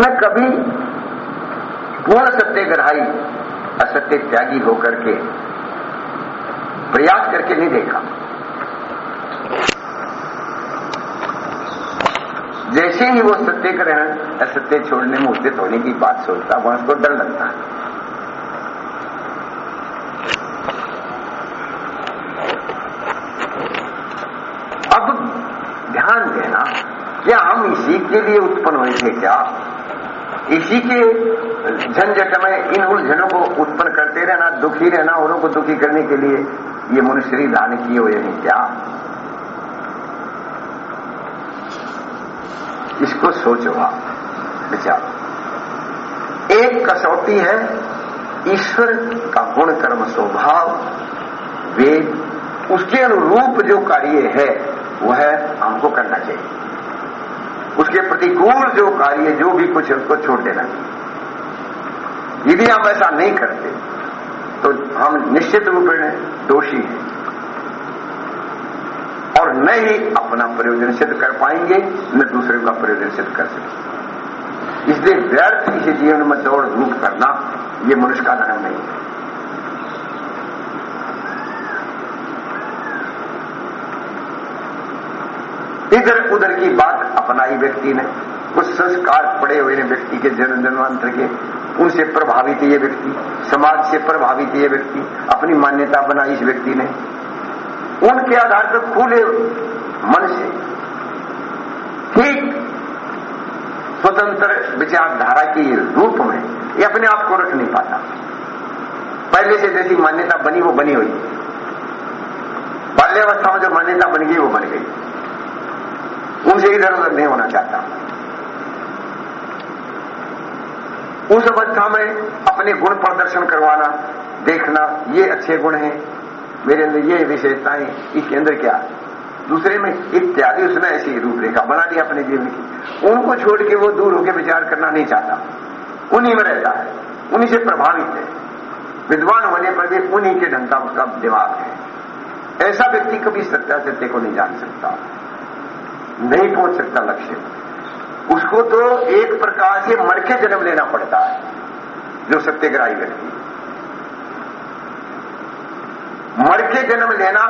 मैं कभी पूर्ण सत्यग्रहाई असत्य त्यागी होकर के, प्रयास करके नहीं देखा। जैसे ही वो सत्य ग्रहण, असत्य छोड़ने में उचित होने की बात सोचता वहाँ उसको डर लगता अब ध्यान देना, क्या हम इसी के लिए उत्पन्न हुए थे क्या? इसी के झंझट में इन उलझनों को उत्पन्न करते रहना, दुखी रहना औरों को दुखी करने के लिए ये मनुष्य दान किए हुए हैं क्या? इसको सोचो आप, विचार। एक कसौटी है, ईश्वर का गुण कर्म स्वभाव, वेद, उसके अनुरूप जो कार्य है, वह हमको करना चाहिए। उसके प्रतिकूल जो कार्य जो भी कुछ है, उसको छोड़ देना। यदि हम ऐसा नहीं करते। तो हम निश्चित रूप में दोषी हैं। और न ही अपना प्रयोजन सिद्ध कर पाएँगे, न दूसरे का प्रयोजन सिद्ध कर सकेंगे इसलिए व्यर्थ इसे जीवन में दौड़ धूप करना, ये मनुष्य का धर्म नहीं है। इधर उधर की बात अपनाई व्यक्ति ने कुछ संस्कार पड़े हुए हैं व्यक्ति के जन्म जन्मांतर के। उनसे प्रभावित ये व्यक्ति, समाज से प्रभावित ये व्यक्ति, अपनी मान्यता बनाई इस व्यक्ति ने। उनके आधार पर खुले मन से ठीक स्वतंत्र विचारधारा के रूप में ये अपने आप को रख नहीं पाता। पहले से जैसी मान्यता बनी वो बनी हुई। बाल्यावस्था में जो मान्यता बन गई, वो बन गई। उनसे इधर उधर नहीं होना चाहता। उस अवस्था में अपने गुण प्रदर्शन करवाना, देखना, ये अच्छे गुण हैं। मेरे अंदर ये विशेषताएँ इसके अंदर क्या? दूसरे में इत्यादि उसने ऐसी रूपरेखा बना दी अपने जीवन की। उनको छोड़ के वो दूर होकर विचार करना नहीं चाहता। उन्हीं में रहता है। उन्हीं से प्रभावित है। विद्वान होने पर भी उन्हीं के ढंग का उसका दिमाग है। ऐसा व्यक्ति कभी सत्या सत्य को नहीं जान सकता। नहीं पहुँच सकता लक्ष्य। उसको तो एक प्रकार से मर के जन्म लेना पड़ता है, जो सत्यग्राही व्यक्ति। मर के जन्म लेना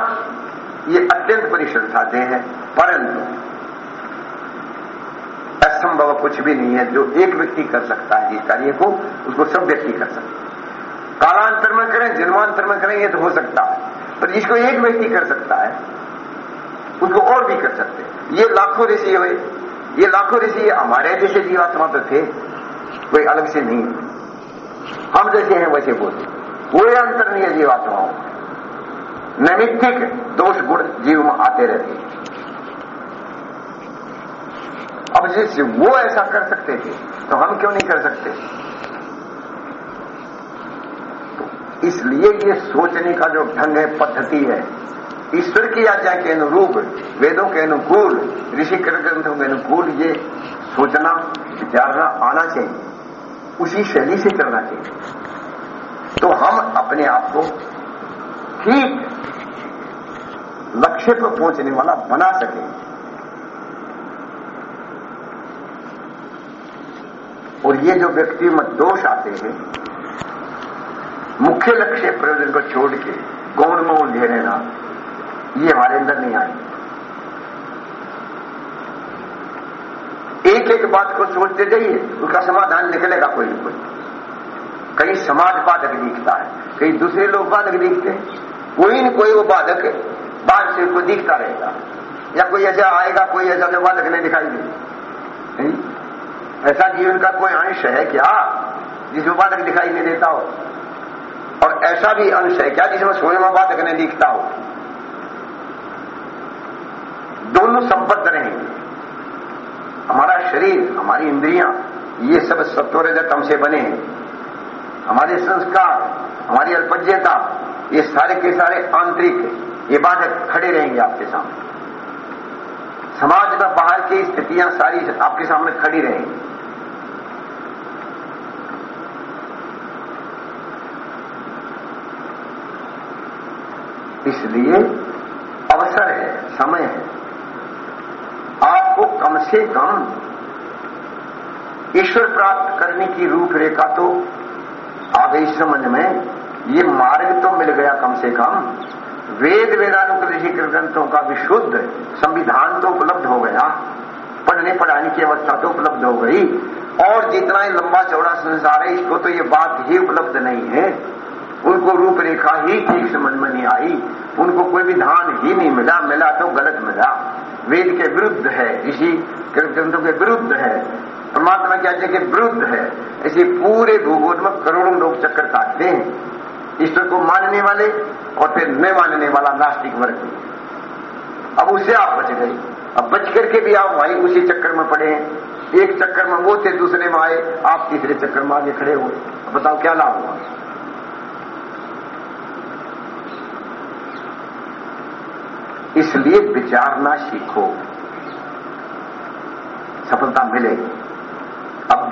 ये अत्यंत परिश्रम साध्य है, परंतु असंभव कुछ भी नहीं है जो एक व्यक्ति कर सकता है इस कार्य को, उसको सब व्यक्ति कर सकते कालांतर में करें जन्मांतर में करें, ये तो हो सकता है, पर जिसको एक व्यक्ति कर सकता है उसको और भी कर सकते ये लाखों ऋषि हुए ये लाखों ऋषि हमारे जैसे जीवात्मा तो थे। कोई अलग से नहीं। हम जैसे हैं वैसे बोलते कोई अंतर नहीं है जीवात्माओं नैमित्तिक दोष गुण जीव में आते रहते अब जिस वो ऐसा कर सकते थे तो हम क्यों नहीं कर सकते? तो इसलिए ये सोचने का जो ढंग है, पद्धति है ईश्वर की आज्ञा के अनुरूप, वेदों के अनुकूल, ऋषि ग्रंथों के अनुकूल ये सोचना, विचारना आना चाहिए। उसी शैली से चलना चाहिए। तो हम अपने आप को ठीक लक्ष्य पर पहुँचने वाला बना सके। और ये जो व्यक्ति में दोष आते हैं, मुख्य लक्ष्य प्रयोजन को छोड़ के गौण में उलझे रहना ये हमारे अंदर नहीं आए एक एक बात को सोचते जाइए उसका समाधान निकलेगा कोई ना कोई। कहीं समाज बाधक दिखता है, कहीं दूसरे लोग बाधक दिखते हैं। कोई न कोई वो बाधक बाहर से कोई दिखता रहेगा। या कोई ऐसा आएगा, कोई ऐसा जो बाधक नहीं दिखाई दे ऐसा जीवन का कोई अंश है क्या? जिसमें बाधक दिखाई नहीं देता हो। और ऐसा भी अंश है क्या जिसमें स्वयं बाधक नहीं दिखता हो? दोनों संबद्ध रहेंगे हमारा शरीर, हमारी इंद्रियाँ, ये सब सत्वरजतम से बने हैं। हमारे संस्कार, हमारी अल्पज्यता ये सारे के सारे आंतरिक ये बाधक खड़े रहेंगे आपके सामने। समाज में बाहर की स्थितियाँ सारी आपके सामने खड़ी रहेंगी। इसलिए अवसर है, समय है। कम से कम ईश्वर प्राप्त करने की रूपरेखा तो आ गई समझ में ये मार्ग तो मिल गया कम से कम। वेद वेदानुकृषि ग्रंथों का विशुद्ध संविधान तो उपलब्ध हो गया। पढ़ने पढ़ाने की अवस्था तो उपलब्ध हो गई। और जितना ही लंबा चौड़ा संसार है, इसको तो ये बात ही उपलब्ध नहीं है। उनको रूपरेखा ही ठीक समझ में नहीं आई। उनको कोई विधान ही नहीं मिला। मिला तो गलत मिला। वेद के विरुद्ध है, इसी ग्रंथों के विरुद्ध है, परमात्मा की आज्ञा के विरुद्ध है ऐसे पूरे भूगोल में करोड़ों लोग चक्कर काटते हैं। ईश्वर को मानने वाले और फिर न मानने वाला नास्तिक वर्ग। अब उससे आप बच गए। अब बच करके भी आप वहीं उसी चक्कर में पड़े एक चक्कर में वो थे, दूसरे में आए, आप तीसरे चक्कर में आगे खड़े हुए। बताओ क्या लाभ हुआ? इसलिए विचारना सीखो। सफलता मिलेगी। अब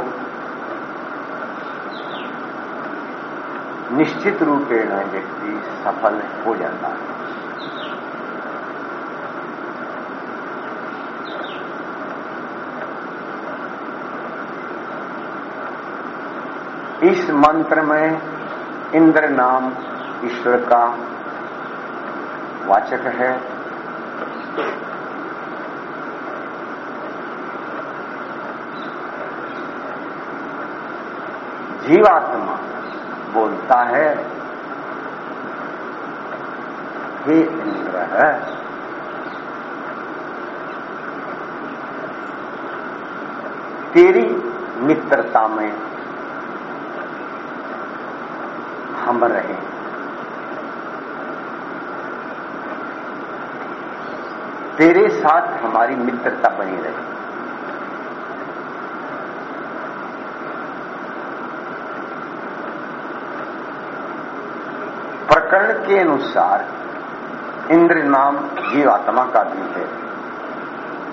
निश्चित रूपेण व्यक्ति सफल हो जाता। है इस मंत्र में इंद्र नाम ईश्वर का वाचक है। जीवात्मा बोलता है। हे। इंद्र तेरी मित्रता में हम रहे। तेरे साथ हमारी मित्रता बनी रही। के अनुसार इंद्र नाम जीवात्मा का भी है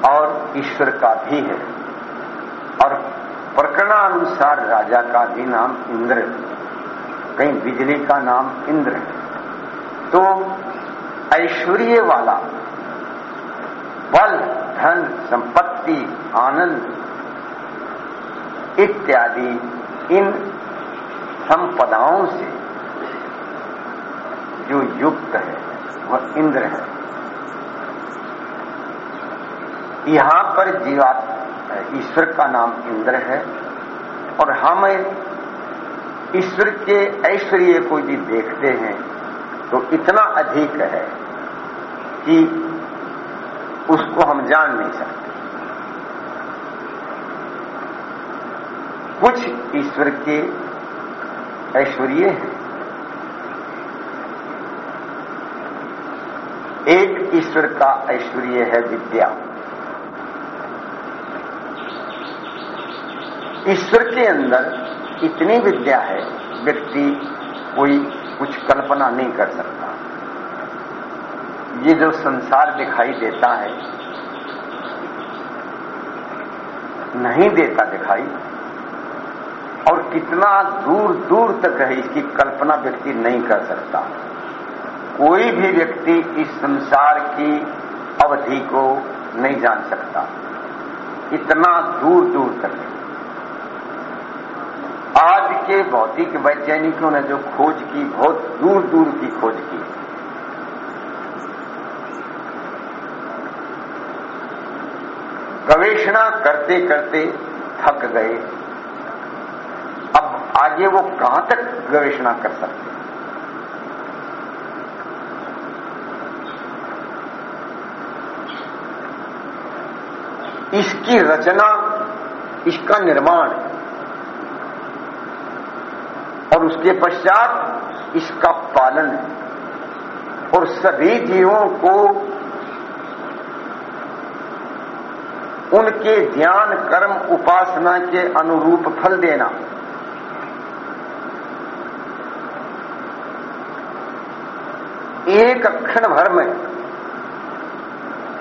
और ईश्वर का भी है और प्रकरणानुसार राजा का भी नाम इंद्र कहीं बिजली का नाम इंद्र है। तो ऐश्वर्य वाला, बल, धन, संपत्ति, आनंद इत्यादि इन संपदाओं से जो युक्त है वह इंद्र है। यहाँ पर जीवा ईश्वर का नाम इंद्र है और हम ईश्वर के ऐश्वर्य को यदि देखते हैं तो इतना अधिक है कि उसको हम जान नहीं सकते। कुछ ईश्वर के ऐश्वर्य हैं। एक ईश्वर का ऐश्वर्य है विद्या। ईश्वर के अंदर इतनी विद्या है, व्यक्ति कोई कुछ कल्पना नहीं कर सकता। ये जो संसार दिखाई देता है, नहीं देता दिखाई, और कितना दूर दूर तक है इसकी कल्पना व्यक्ति नहीं कर सकता। कोई भी व्यक्ति इस संसार की अवधि को नहीं जान सकता। इतना दूर दूर तक। आज के भौतिक वैज्ञानिकों ने जो खोज की, बहुत दूर दूर की खोज की। गवेषणा करते करते थक गए। अब आगे वो कहाँ तक गवेषणा कर सकते इसकी रचना, इसका निर्माण। और उसके पश्चात इसका पालन। और सभी जीवों को उनके ध्यान, कर्म, उपासना के अनुरूप फल देना। एक क्षण भर में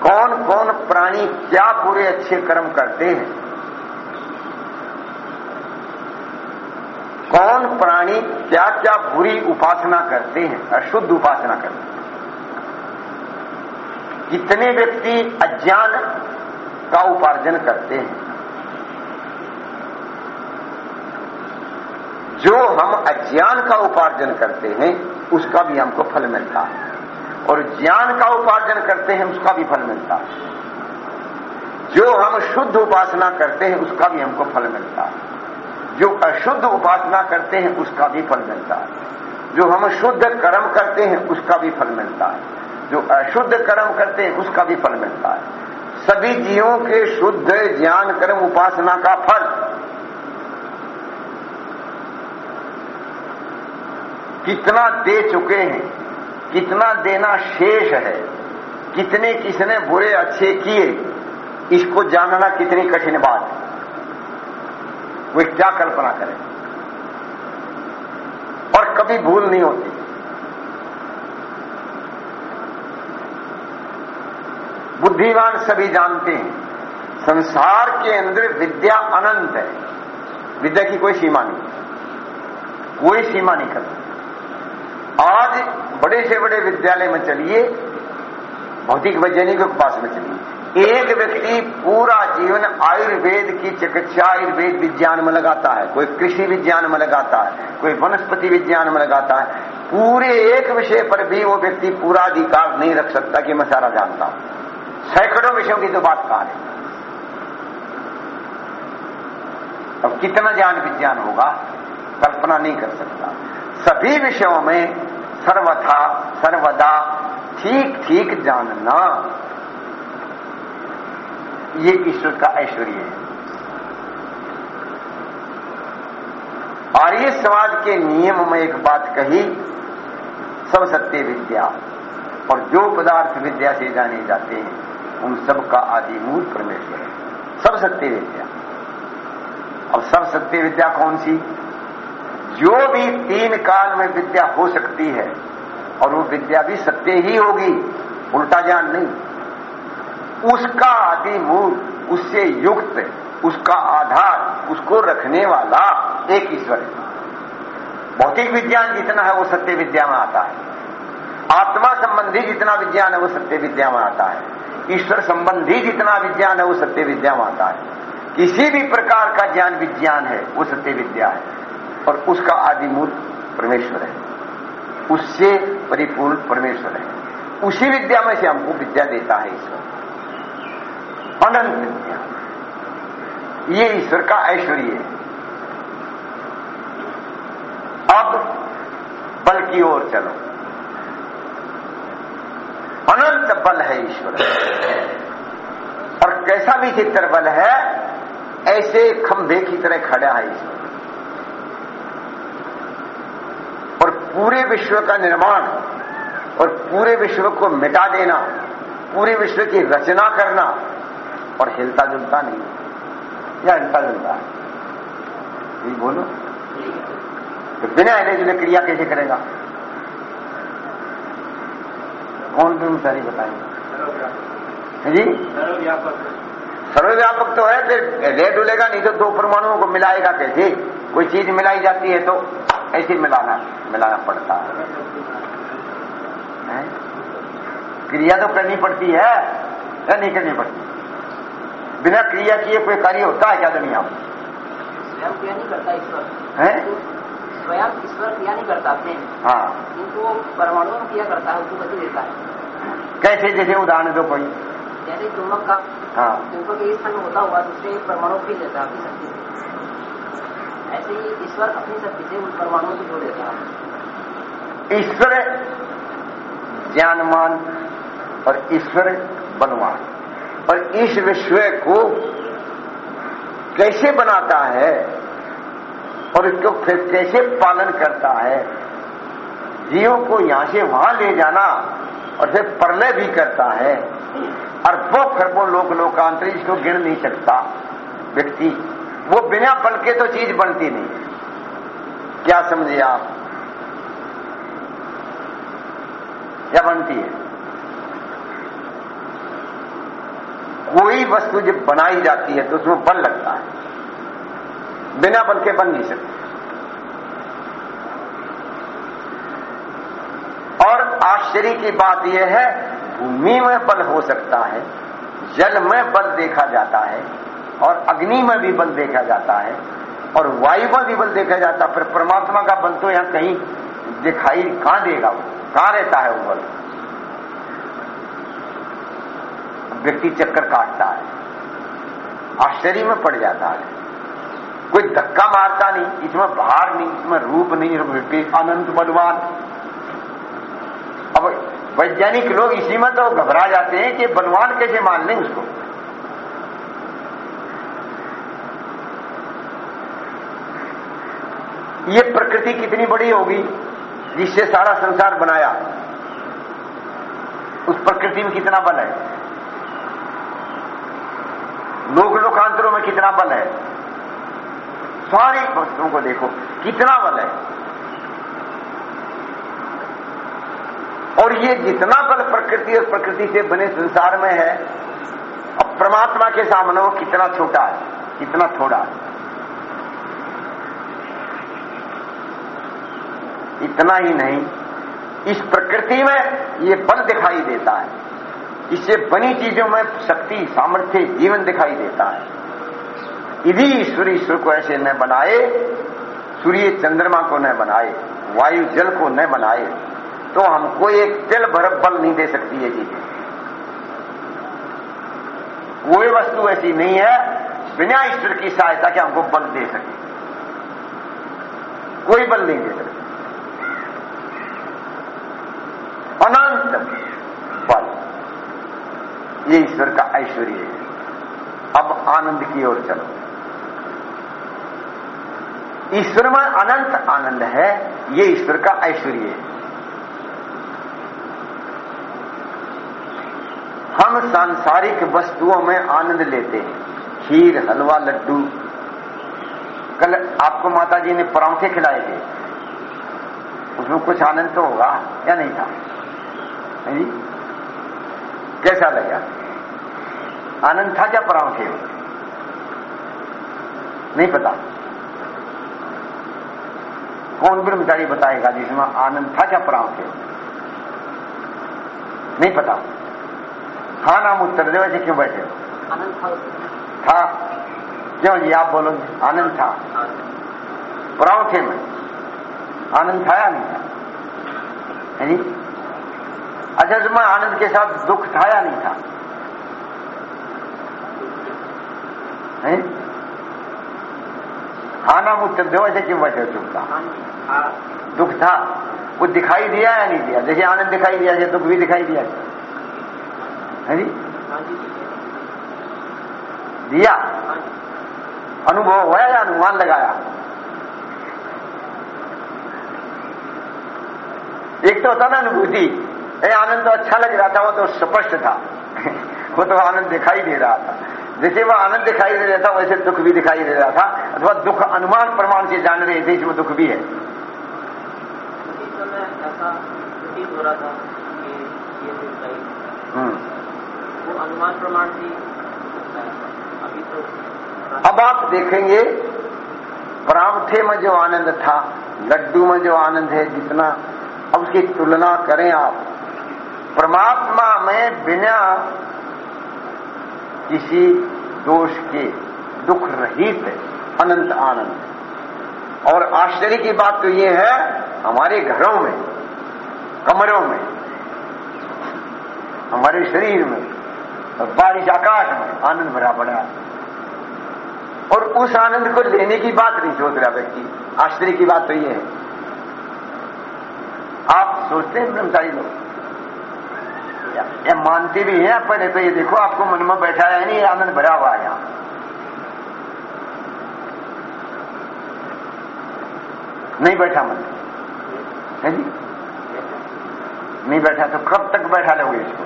कौन कौन प्राणी क्या बुरे अच्छे कर्म करते हैं? कौन प्राणी क्या क्या बुरी उपासना करते हैं, अशुद्ध उपासना करते हैं? कितने व्यक्ति अज्ञान का उपार्जन करते हैं? जो हम अज्ञान का उपार्जन करते हैं, उसका भी हमको फल मिलता है। और ज्ञान का उपार्जन करते हैं, उसका भी फल मिलता है। जो हम शुद्ध उपासना करते हैं, उसका भी हमको फल मिलता है। जो अशुद्ध उपासना करते हैं, उसका भी फल मिलता है। जो हम शुद्ध कर्म करते हैं, उसका भी फल मिलता है। जो अशुद्ध कर्म करते हैं, उसका भी फल मिलता है। सभी जीवों के शुद्ध ज्ञान, कर्म, उपासना का फल। कितना दे चुके हैं। कितना देना शेष है, कितने किसने बुरे अच्छे किए, इसको जानना कितनी कठिन बात है। वे क्या कल्पना करें। और कभी भूल नहीं होती। बुद्धिमान सभी जानते हैं, संसार के अंदर विद्या अनंत है। विद्या की कोई सीमा नहीं। कोई सीमा नहीं करती। आज बड़े से बड़े विद्यालय में चलिए, भौतिक वैज्ञानिक के पास में चलिए। एक व्यक्ति पूरा जीवन आयुर्वेद की चिकित्सा आयुर्वेद विज्ञान में लगाता है, कोई कृषि विज्ञान में लगाता है, कोई वनस्पति विज्ञान में लगाता है। पूरे एक विषय पर भी वो व्यक्ति पूरा अधिकार नहीं रख सकता कि मैं सारा जानता हूँ। सैकड़ों विषयों की तो बात कहा है अब कितना ज्ञान विज्ञान होगा? कल्पना नहीं कर सकता। सभी विषयों में सर्वथा, सर्वदा ठीक ठीक जानना। ये ईश्वर का ऐश्वर्य है। आर्य समाज के नियम में एक बात कही सब सत्य विद्या। और जो पदार्थ विद्या से जाने जाते हैं, उन सब का आदि मूल परमेश्वर है। सब सत्य विद्या। अब सब सत्य विद्या कौन सी? जो भी तीन काल में विद्या हो सकती है, और वो विद्या भी सत्य ही होगी, उल्टा ज्ञान नहीं। उसका आदि मूल उससे युक्त, उसका आधार, उसको रखने वाला एक ईश्वर है। भौतिक विज्ञान जितना है, वो सत्य विद्या में आता है। आत्मा संबंधी जितना विज्ञान है, वो सत्य विद्या में आता है। ईश्वर संबंधी जितना विज्ञान है, वो सत्य विद्या में आता है। किसी भी प्रकार का ज्ञान विज्ञान है, वो सत्य विद्या है। और उसका आदि मूल परमेश्वर है। उससे परिपूर्ण परमेश्वर है। उसी विद्या में से हमको विद्या देता है ईश्वर। अनंत विद्या। ये ईश्वर का ऐश्वर्य है। अब बल की ओर चलो। अनंत बल है ईश्वर। और कैसा भी चित्र बल है, ऐसे खंभे की तरह खड़ा है ईश्वर और पूरे विश्व का निर्माण और पूरे विश्व को मिटा देना, पूरे विश्व की रचना करना, और हिलता जुलता नहीं, या हिलता जुलता है। बोलो। तो बिना हिले जुले क्रिया कैसे करेगा? कौन तुम सारी बताएँगे जी? सर्वव्यापक तो है, फिर ले डुलेगा, नहीं तो दो परमाणुओं को मिलाएगा कैसे? कोई चीज़ मिलाई जाती है तो। ऐसे मिलाना मिलाना पड़ता है, है? क्रिया तो करनी पड़ती है या नहीं करनी पड़ती? बिना क्रिया किए कोई कार्य होता है क्या दुनिया में? स्वयं क्रिया नहीं करता ईश्वर। है? स्वयं ईश्वर क्रिया नहीं करता अपने। हाँ। किंतु वो में क्रिया करता है उसको गति देता है। कैसे जैसे उदाहरण दो कोई। जैसे चुंबक का हाँ। चुंबक एक में होता हुआ दूसरे परमाणु भी देता है अपनी शक्ति ऐसे ही ईश्वर अपनी शक्ति से उन परमाणुओं को जोड़ देता है। ईश्वर ज्ञानमान और ईश्वर बलवान। और इस विश्व को कैसे बनाता है और इसको फिर कैसे पालन करता है, जीवों को यहाँ से वहाँ ले जाना और फिर प्रलय भी करता है। अरबों खरबों लोक लोकांतर इसको गिन नहीं सकता व्यक्ति। वो बिना बल के तो चीज़ बनती नहीं। क्या समझे आप? क्या बनती है? कोई वस्तु जब बनाई जाती है तो उसमें बल लगता है। बिना बल के बन नहीं सकती। और आश्चर्य की बात यह है, भूमि में बल हो सकता है, जल में बल देखा जाता है और अग्नि में भी बल देखा जाता है और वायु में भी बल देखा जाता है। पर परमात्मा का बल तो यहाँ कहीं दिखाई कहाँ देगा? वो कहाँ रहता है वो बल? व्यक्ति चक्कर काटता है। आश्चर्य में पड़ जाता है। कोई धक्का मारता नहीं, इसमें भार नहीं, इसमें रूप नहीं अनंत बलवान। अब वैज्ञानिक लोग इसी में तो घबरा जाते हैं कि बलवान कैसे मान लें उसको? ये प्रकृति कितनी बड़ी होगी जिससे सारा संसार बनाया? उस प्रकृति में कितना बल है? लोक लोकांतरों में कितना बल है? सारी वस्तुओं को देखो, कितना बल है? और ये जितना बल प्रकृति और प्रकृति से बने संसार में है, अब परमात्मा के सामने वो कितना छोटा है, कितना थोड़ा है? इतना ही नहीं, इस प्रकृति में ये बल दिखाई देता है। इससे बनी चीज़ों में शक्ति, सामर्थ्य, जीवन दिखाई देता है। यदि ईश्वर ईश्वर को ऐसे न बनाए, सूर्य चंद्रमा को न बनाए, वायु जल को न बनाए तो हमको एक तिल भर बल नहीं दे सकती ये चीज़ें कोई वस्तु ऐसी नहीं है, बिना ईश्वर की सहायता के हमको बल दे सके। कोई बल नहीं दे सकती अनंत बल। ये ईश्वर का ऐश्वर्य है। अब आनंद की ओर चलो। ईश्वर में अनंत आनंद है, ये ईश्वर का ऐश्वर्य है। हम सांसारिक वस्तुओं में आनंद लेते हैं। खीर, हलवा, लड्डू। कल आपको माता जी ने परांठे खिलाए थे। उसमें कुछ आनंद तो होगा या नहीं था? कैसा लगा? आनंद था क्या परांठे नहीं पता। कौन ब्रह्मचारी बताएगा जिसमें आनंद था क्या परांठे नहीं पता। हाँ नाम उत्तर दे वैसे क्यों बैठे हो? आनंद था था। क्यों जी आप बोलोगे आनंद था। परांठे में। आनंद था या नहीं था? है जी? अच्छा इसमें आनंद के साथ दुख था या नहीं था। है? हाँ नाम उत्तर दो ऐसे क्यों हो चुपता हाँ जी। दुख था। वो दिखाई दिया या नहीं दिया? जैसे आनंद दिखाई दिया जैसे दुख भी दिखाई दिया। है जी? हाँ दिया। हाँ अनुभव हुआ या अनुमान लगाया? एक तो होता ना अनुभूति। ये आनंद तो अच्छा लग रहा था वो तो स्पष्ट था। वो तो आनंद दिखाई दे रहा था। जैसे वो आनंद दिखाई दे रहा था वैसे दुख भी दिखाई दे रहा था अथवा दुख अनुमान प्रमाण से जान रहे थे इसमें दुख भी है। ऐसा प्रतीत रहा था कि ये जो हम्म। वो अनुमान प्रमाण से अभी तो अब आप देखेंगे परामठे में जो आनंद था लड्डू में जो आनंद है जितना अब उसकी तुलना करें आप। परमात्मा में बिना किसी दोष के दुख रहित है, अनंत आनंद और आश्चर्य की बात तो ये है, हमारे घरों में, कमरों में, हमारे शरीर में, और बारिश आकाश में आनंद भरा पड़ा है। और उस आनंद को लेने की बात नहीं सोच रहा व्यक्ति। आश्चर्य की बात तो ये है। आप सोचते हैं ब्रह्मचारी लोग। या मानते भी हैं पहले तो ये देखो, आपको मन में बैठा है नहीं, आनंद भरा हुआ है। यहाँ नहीं बैठा मन। है जी? नहीं बैठा तो कब तक बैठा लोगे इसको?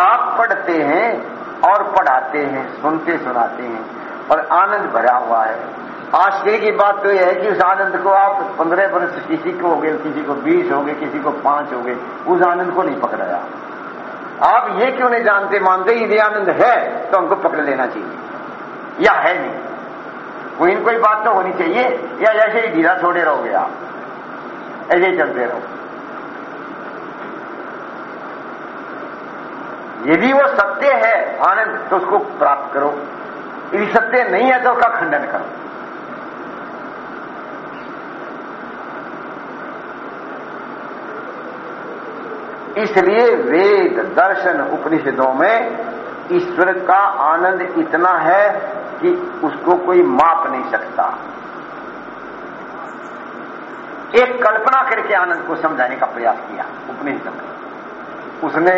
आप पढ़ते हैं और पढ़ाते हैं सुनते सुनाते हैं, और आनंद भरा हुआ है। आश्चर्य की बात तो यह है कि उस आनंद को आप पंद्रह वर्ष किसी को हो गए, किसी को बीस हो गए, किसी को पाँच हो गए, उस आनंद को नहीं पकड़ाया। आप ये क्यों नहीं जानते, मानते यदि आनंद है तो हमको पकड़ लेना चाहिए। या है नहीं। कोई न कोई बात तो होनी चाहिए, या ऐसे ही ढीला छोड़े रहोगे आप। ऐसे ही चलते रहो। यदि वो सत्य है, आनंद तो उसको प्राप्त करो। यदि सत्य नहीं है तो उसका खंडन करो। इसलिए वेद दर्शन उपनिषदों में ईश्वर का आनंद इतना है कि उसको कोई माप नहीं सकता। एक कल्पना करके आनंद को समझाने का प्रयास किया उपनिषद उसने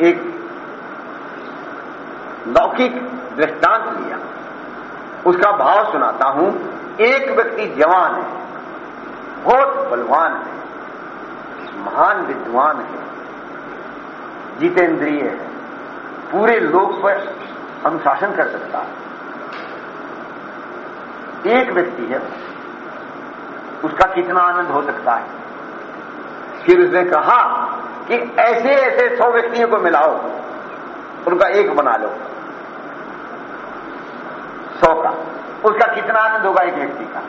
एक लौकिक दृष्टांत लिया। उसका भाव सुनाता हूँ, एक व्यक्ति जवान है, बहुत बलवान है, महान विद्वान है। जितेंद्रिय है। पूरे लोक पर अनुशासन कर सकता है। एक व्यक्ति है, उसका कितना आनंद हो सकता है? फिर उसने कहा कि ऐसे ऐसे सौ व्यक्तियों को मिलाओ, उनका एक बना लो। सौ का। उसका कितना आनंद होगा एक व्यक्ति का?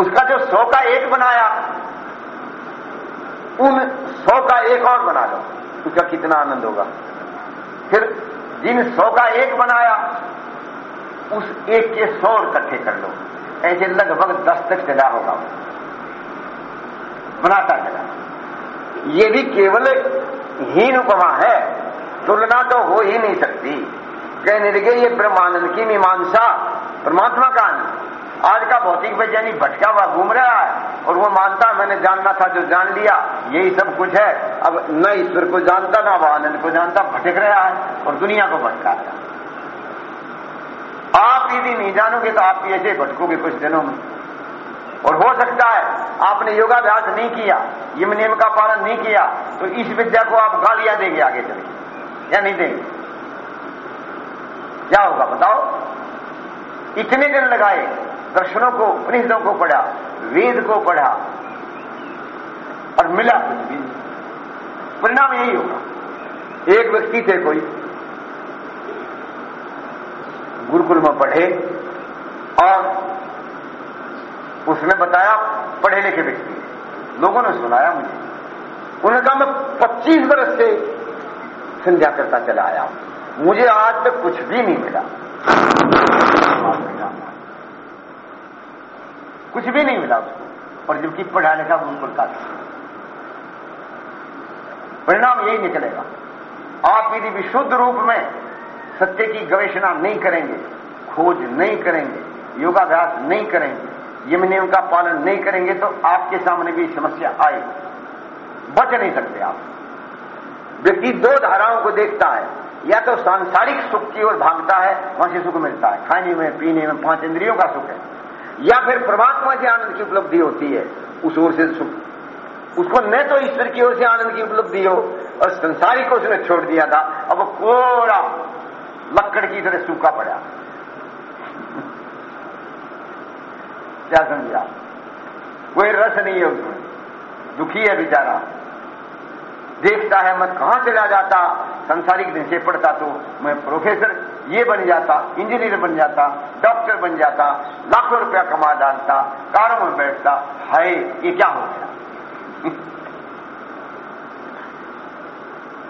उसका जो सौ का एक बनाया, उन सौ का एक और बना लो। उसका कितना आनंद होगा। फिर जिन सौ का एक बनाया, उस एक के सौ इकट्ठे कर लो। ऐसे लगभग दस तक चला होगा। बनाता चला ये भी केवल हीन उपमा है। तुलना तो हो ही नहीं सकती। कहने लगे, ये ब्रह्मानंद की मीमांसा, परमात्मा का आनंद। आज का भौतिक वैज्ञानिक भटका हुआ घूम रहा है और वो मानता है, मैंने जानना था जो जान लिया, यही सब कुछ है। अब न ईश्वर को जानता, ना वो आनंद को जानता, भटक रहा है और दुनिया को भटका रहा है। आप यदि नहीं जानोगे तो आप ऐसे भटकोगे कुछ दिनों में। और हो सकता है आपने योगाभ्यास नहीं किया, यम नियम का पालन नहीं किया तो इस विद्या को आप गालियाँ देंगे आगे चले या नहीं देंगे? क्या होगा बताओ? इतने दिन लगाए दर्शनों को, उपनिषदों को पढ़ा, वेद को पढ़ा और मिला कुछ भी परिणाम यही होगा। एक व्यक्ति थे कोई, गुरुकुल में पढ़े और उसने बताया, पढ़े लिखे व्यक्ति। लोगों ने सुनाया मुझे। उन्होंने कहा, मैं 25 वर्ष से संध्या करता चला आया हूँ। मुझे आज तक कुछ भी नहीं मिला। कुछ भी नहीं मिला उसको। और जबकि पढ़ाने का गुरुकुल का परिणाम यही निकलेगा। आप यदि विशुद्ध रूप में सत्य की गवेषणा नहीं करेंगे, खोज नहीं करेंगे, योगाभ्यास नहीं करेंगे, यम नियम का पालन नहीं करेंगे तो आपके सामने भी समस्या आएगी। बच नहीं सकते आप। व्यक्ति दो धाराओं को देखता है। या तो सांसारिक सुख की ओर भागता है, वहाँ से सुख मिलता है। खाने में, पीने में पाँच इंद्रियों का सुख है। या फिर परमात्मा से आनंद की उपलब्धि होती है, उस ओर से सुख उसको न तो ईश्वर की ओर से आनंद की उपलब्धि हो, और संसारी को उसने छोड़ दिया था। अब कोड़ा लक्कड़ की तरह सूखा पड़ा। क्या समझा? कोई रस नहीं है उसमें। दुखी है बेचारा। देखता है मैं कहाँ चला जाता? संसारिक दिन से पढ़ता तो मैं प्रोफेसर ये बन जाता, इंजीनियर बन जाता, डॉक्टर बन जाता, लाखों रुपया कमा डालता, कारों में बैठता है ये क्या हो गया?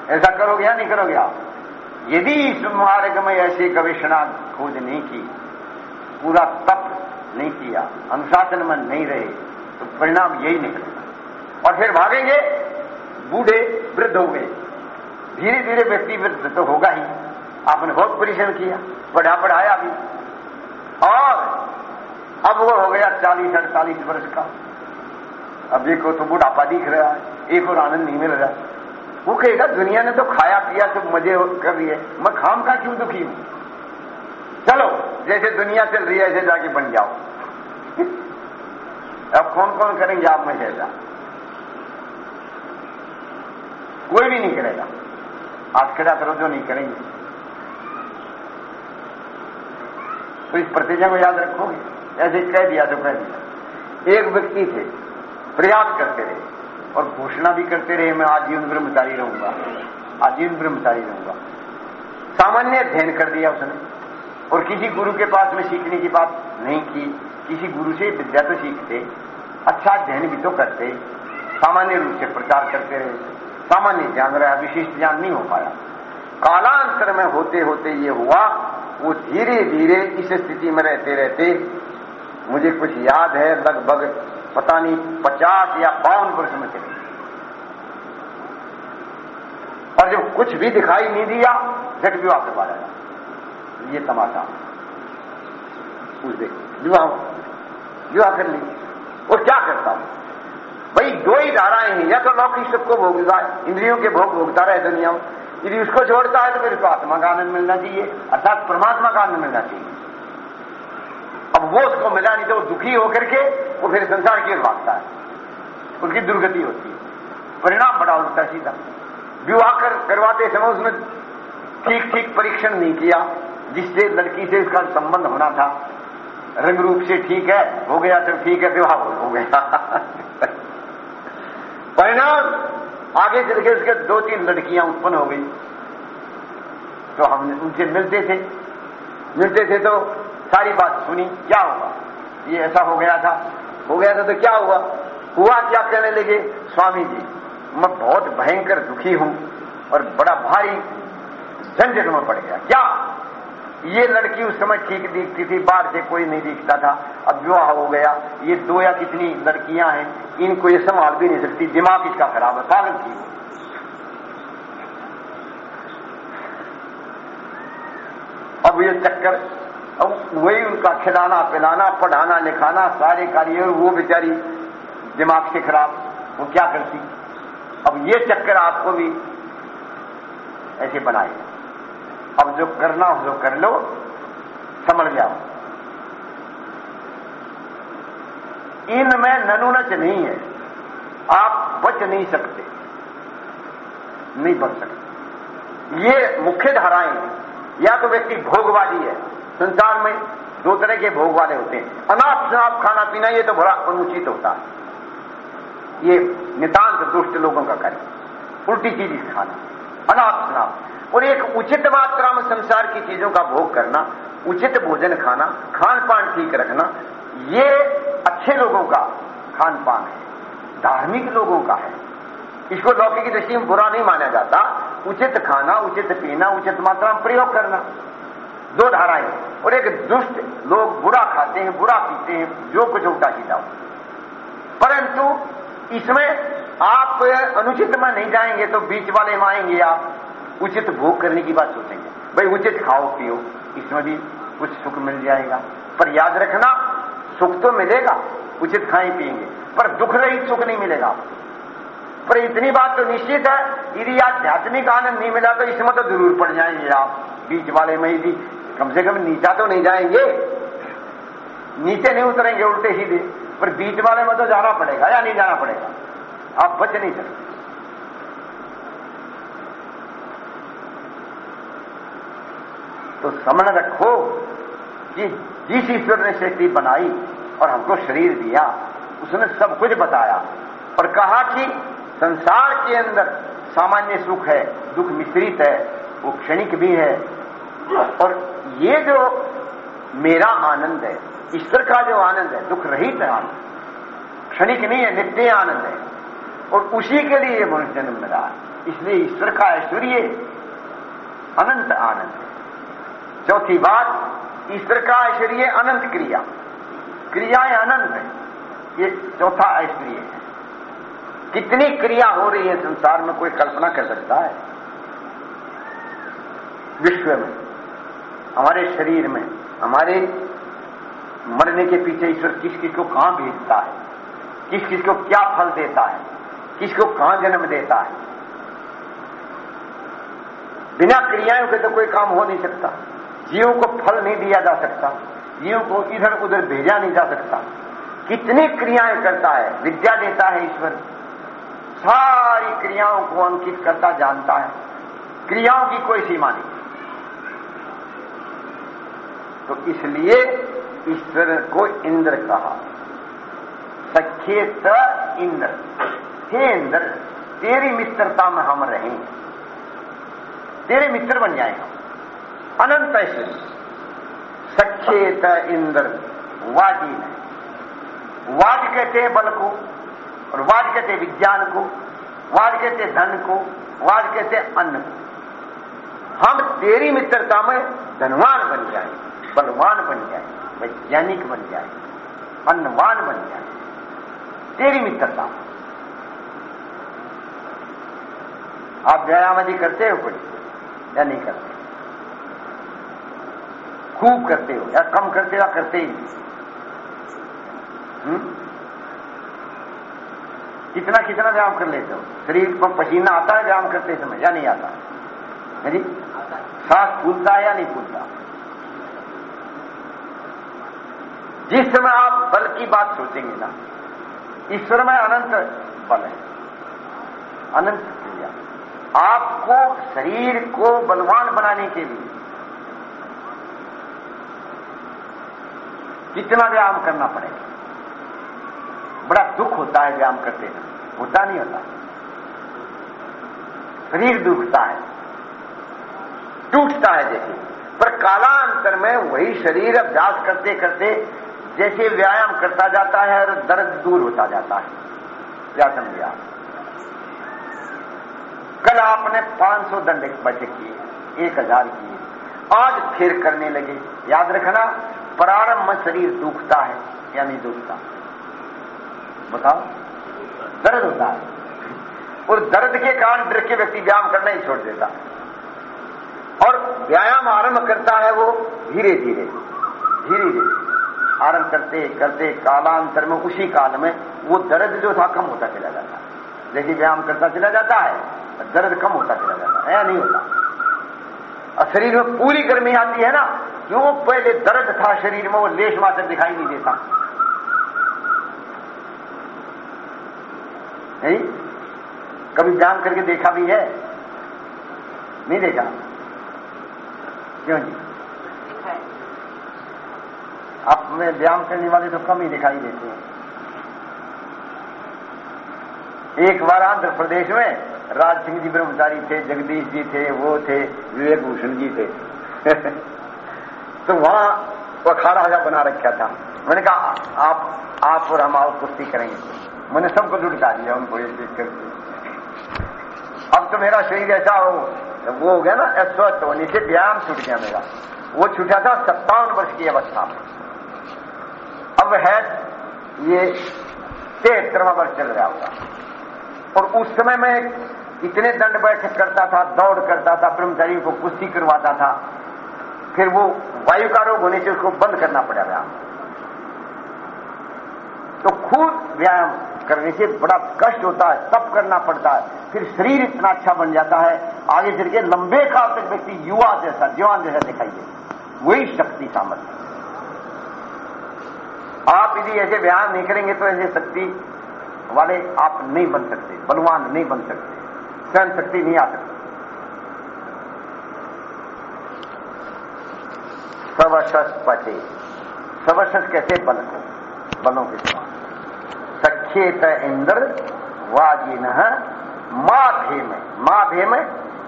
ऐसा करोगे या नहीं करोगे आप? यदि इस मार्ग में ऐसी गवेषणा खोज नहीं की, पूरा तप नहीं किया, अनुशासन में नहीं रहे तो परिणाम यही निकलेगा। और फिर भागेंगे, बूढ़े वृद्ध हो गए। धीरे धीरे व्यक्ति वृद्ध तो होगा ही। आपने बहुत परिश्रम किया पढ़ा पढ़ाया भी। और अब वो हो गया चालीस, अड़तालीस वर्ष का। अब एक तो बुढ़ापा दिख रहा है, एक और आनंद नहीं मिल रहा। वो कहेगा, दुनिया ने तो खाया पिया तो मज़े कर है। मैं खाम का क्यों दुखी हूँ? चलो, जैसे दुनिया चल रही है, ऐसे जाके बन जाओ। अब कौन कौन करेंगे आप में जैसा? कोई भी नहीं करेगा। आज खड़ा करो जो नहीं करेंगे। तो इस प्रतिज्ञा को याद रखोगे? ऐसे कह दिया तो कह दिया। एक व्यक्ति थे, प्रयास करते रहे और घोषणा भी करते रहे, मैं आजीवन ब्रह्मचारी रहूँगा। आजीवन ब्रह्मचारी रहूँगा। सामान्य अध्ययन कर दिया उसने। और किसी गुरु के पास में सीखने की बात नहीं की। किसी गुरु से विद्या तो सीखते अच्छा अध्ययन भी तो करते, सामान्य रूप से प्रचार करते रहे। सामान्य ज्ञान रहा, विशिष्ट ज्ञान नहीं हो पाया। कालांतर में होते होते ये हुआ वो धीरे धीरे इस स्थिति में रहते रहते मुझे कुछ याद है, लगभग पता नहीं, पचास या बावन वर्ष में चले और जब कुछ भी दिखाई नहीं दिया, झट विवाह करवा जाएगा ये तमाशा। उस विवाह विवाह कर ली। और क्या करता हूँ? भाई, दो ही धाराएँ हैं। या तो लौकिक सबको भोगता है इंद्रियों के भोग भोगता रहे दुनिया में। यदि उसको छोड़ता है तो फिर उसको आत्मा का आनंद मिलना चाहिए, अर्थात परमात्मा का आनंद मिलना चाहिए। अब वो उसको मिला नहीं तो वो दुखी होकर के वो फिर संसार की ओर भागता है। उसकी दुर्गति होती है। परिणाम बड़ा उल्टा सीधा। विवाह कर, करवाते समय उसने ठीक ठीक परीक्षण नहीं किया, जिससे लड़की से इसका संबंध होना था। रंग रूप से ठीक है, हो गया तो ठीक है, विवाह हो गया। परिणाम आगे चल के उसके दो तीन लड़कियाँ उत्पन्न हो गई। तो हम उनसे मिलते थे। मिलते थे तो सारी बात सुनी, क्या हुआ? ये ऐसा हो गया था, हो गया था तो क्या हुआ? हुआ क्या कहने लगे? स्वामी जी, मैं बहुत भयंकर दुखी हूँ और बड़ा भारी झंझट में पड़ गया। क्या? ये लड़की उस समय ठीक दिखती थी, बाहर से कोई नहीं दिखता था। अब विवाह हो गया। ये दो या कितनी लड़कियाँ हैं, इनको ये संभाल भी नहीं सकती। दिमाग इसका खराब है, पागल थी। अब ये चक्कर, अब वही उनका खिलाना, पिलाना, पढ़ाना, लिखाना, सारे कार्य, वो बेचारी दिमाग से खराब। वो क्या करती? अब ये चक्कर आपको भी ऐसे बनाए। अब जो करना हो, जो कर लो, समझ जाओ इनमें ननुनच नहीं है। आप बच नहीं सकते। नहीं बच सकते। ये मुख्य धाराएँ या तो व्यक्ति भोगवादी है। संसार में दो तरह के भोग वाले होते हैं। अनाप शनाप खाना पीना, ये तो बड़ा अनुचित होता है। ये नितांत दुष्ट लोगों का कार्य। उल्टी चीज़ खाना। अनाप शनाप और एक उचित मात्रा में संसार की चीज़ों का भोग करना, उचित भोजन खाना खान पान ठीक रखना, ये अच्छे लोगों का खान पान है, धार्मिक लोगों का है। इसको लौकिक दृष्टि में बुरा नहीं माना जाता। उचित खाना, उचित पीना, उचित मात्रा में प्रयोग करना। दो धाराएँ और एक दुष्ट लोग बुरा खाते हैं, बुरा पीते हैं, जो कुछ उल्टा सीधा परंतु इसमें आप अनुचित में नहीं जाएँगे तो बीच वाले में आएँगे आप उचित भोग करने की बात सोचेंगे। भाई, उचित खाओ, पियो। इसमें भी कुछ सुख मिल जाएगा। पर याद रखना, सुख तो मिलेगा, उचित खाएँ पिएँगे पर दुख रहित सुख नहीं मिलेगा। पर इतनी बात तो निश्चित है, यदि आध्यात्मिक आनंद नहीं मिला तो इसमें तो ज़रूर पड़ जाएँगे आप। बीच वाले में यदि कम से कम नीचा तो नहीं जाएँगे। नीचे नहीं उतरेंगे, उल्टे सीधे। पर बीच वाले में तो जाना पड़ेगा, या नहीं जाना पड़ेगा? आप बच नहीं सकते। तो समझ रखो कि जिस ईश्वर ने सृष्टि बनाई और हमको शरीर दिया, उसने सब कुछ बताया और कहा कि संसार के अंदर सामान्य सुख है, दुख मिश्रित है, वो क्षणिक भी है। और ये जो मेरा आनंद है, ईश्वर का जो आनंद है, दुख रहित है आनंद क्षणिक नहीं है, नित्य आनंद है। और उसी के लिए मनुष्य जन्म मिला। इसलिए ईश्वर का ऐश्वर्य अनंत आनंद है। चौथी बात, ईश्वर का ऐश्वर्य अनंत क्रिया। क्रियाएँ अनंत है। ये चौथा ऐश्वर्य है। कितनी क्रिया हो रही है संसार में, कोई कल्पना कर सकता है? विश्व में, हमारे शरीर में, हमारे मरने के पीछे ईश्वर किस किस को कहाँ भेजता है? किस किस को क्या फल देता है? किसको कहाँ जन्म देता है? बिना क्रियाओं के तो कोई काम हो नहीं सकता। जीव को फल नहीं दिया जा सकता। जीव को इधर उधर भेजा नहीं जा सकता। कितनी क्रियाएँ करता है, विद्या देता है ईश्वर। सारी क्रियाओं को अंकित करता, जानता है। क्रियाओं की कोई सीमा नहीं। तो इसलिए ईश्वर को इंद्र कहा। सखेत इंद्र। हे इंद्र तेरी मित्रता में हम रहें। तेरे मित्र बन जाए हम। अनंत ऐश्वर्य सखेत इंद्र वाजी में वाज कहते बल को और वाज कहते विज्ञान को वाज कहते धन को वाज कहते अन्न को। हम तेरी मित्रता में धनवान बन जाए, बलवान बन जाए, वैज्ञानिक बन जाए, अन्नवान बन जाए। तेरी मित्रता आप आदि करते हो कुछ या नहीं करते? खूब करते हो, या कम करते या करते ही हम्म? कितना कितना व्यायाम कर लेते हो? शरीर पर पसीना आता है व्यायाम करते समय, या नहीं आता? है जी? सांस फूलता है या नहीं फूलता? जिस समय आप बल की बात सोचेंगे ना ईश्वर में अनंत बल है। अनंत आपको शरीर को बलवान बनाने के लिए कितना व्यायाम करना पड़ेगा? बड़ा दुख होता है व्यायाम करते हैं होता नहीं होता। शरीर दुखता है। टूटता है जैसे। पर कालांतर में वही शरीर अभ्यास करते करते जैसे व्यायाम करता जाता है और दर्द दूर होता जाता है। क्या आप कल आपने 500 दंड बैठक किए एक हज़ार किए आज फिर करने लगे। याद रखना, प्रारंभ में शरीर दुखता है या नहीं दुखता। बताओ, दर्द होता है। और दर्द के कारण डर के व्यक्ति व्यायाम करना ही छोड़ देता। है और व्यायाम आरंभ करता है वो धीरे धीरे धीरे धीरे। आरंभ करते करते, कालांतर में, उसी काल में वो दर्द जो था कम होता चला जाता। है जैसे व्यायाम करता चला जाता है दर्द कम होता चला जाता है नहीं होता। और शरीर में पूरी गर्मी आती है ना जो पहले दर्द था शरीर में वो लेश मात्र दिखाई नहीं देता। नहीं? कभी जान करके देखा भी है? नहीं देखा? क्यों जी आप में व्यायाम करने वाले तो कम ही दिखाई देते हैं। एक बार आंध्र प्रदेश में राज सिंह जी ब्रह्मचारी थे, जगदीश जी थे, वो थे विवेक भूषण जी थे। तो वहाँ अखाड़ा जा बना रखा था। मैंने कहा, आप आप और हम आओ कुश्ती करेंगे। मैंने सबको लुटका दिया उनको एक देख करके अब तो मेरा शरीर ऐसा हो वो हो गया ना, अस्वस्थ होने से व्यायाम छूट गया मेरा। वो छूटा था सत्तावन वर्ष की अवस्था में। अब है, ये तिहत्तरवा वर्ष चल रहा होगा। और उस समय मैं इतने दंड बैठक करता था, दौड़ करता था ब्रह्मचारी को कुश्ती करवाता था। फिर वो वायु का रोग होने से उसको बंद करना पड़ा व्यायाम। तो खुद व्यायाम करने से बड़ा कष्ट होता है, तप करना पड़ता है। फिर शरीर इतना अच्छा बन जाता है, आगे चल के लंबे काल तक व्यक्ति युवा जैसा जवान जैसा दिखाई दे वही शक्ति सामर्थ्य। आप यदि ऐसे व्यायाम नहीं करेंगे तो ऐसे शक्ति वाले आप नहीं बन सकते, बलवान नहीं बन सकते स्वयं शक्ति नहीं आ सकती। सबशस पचे सबशस कैसे बल को बलों के समान। सखेत इंद्र वाजिन माँ भेम माँ भेम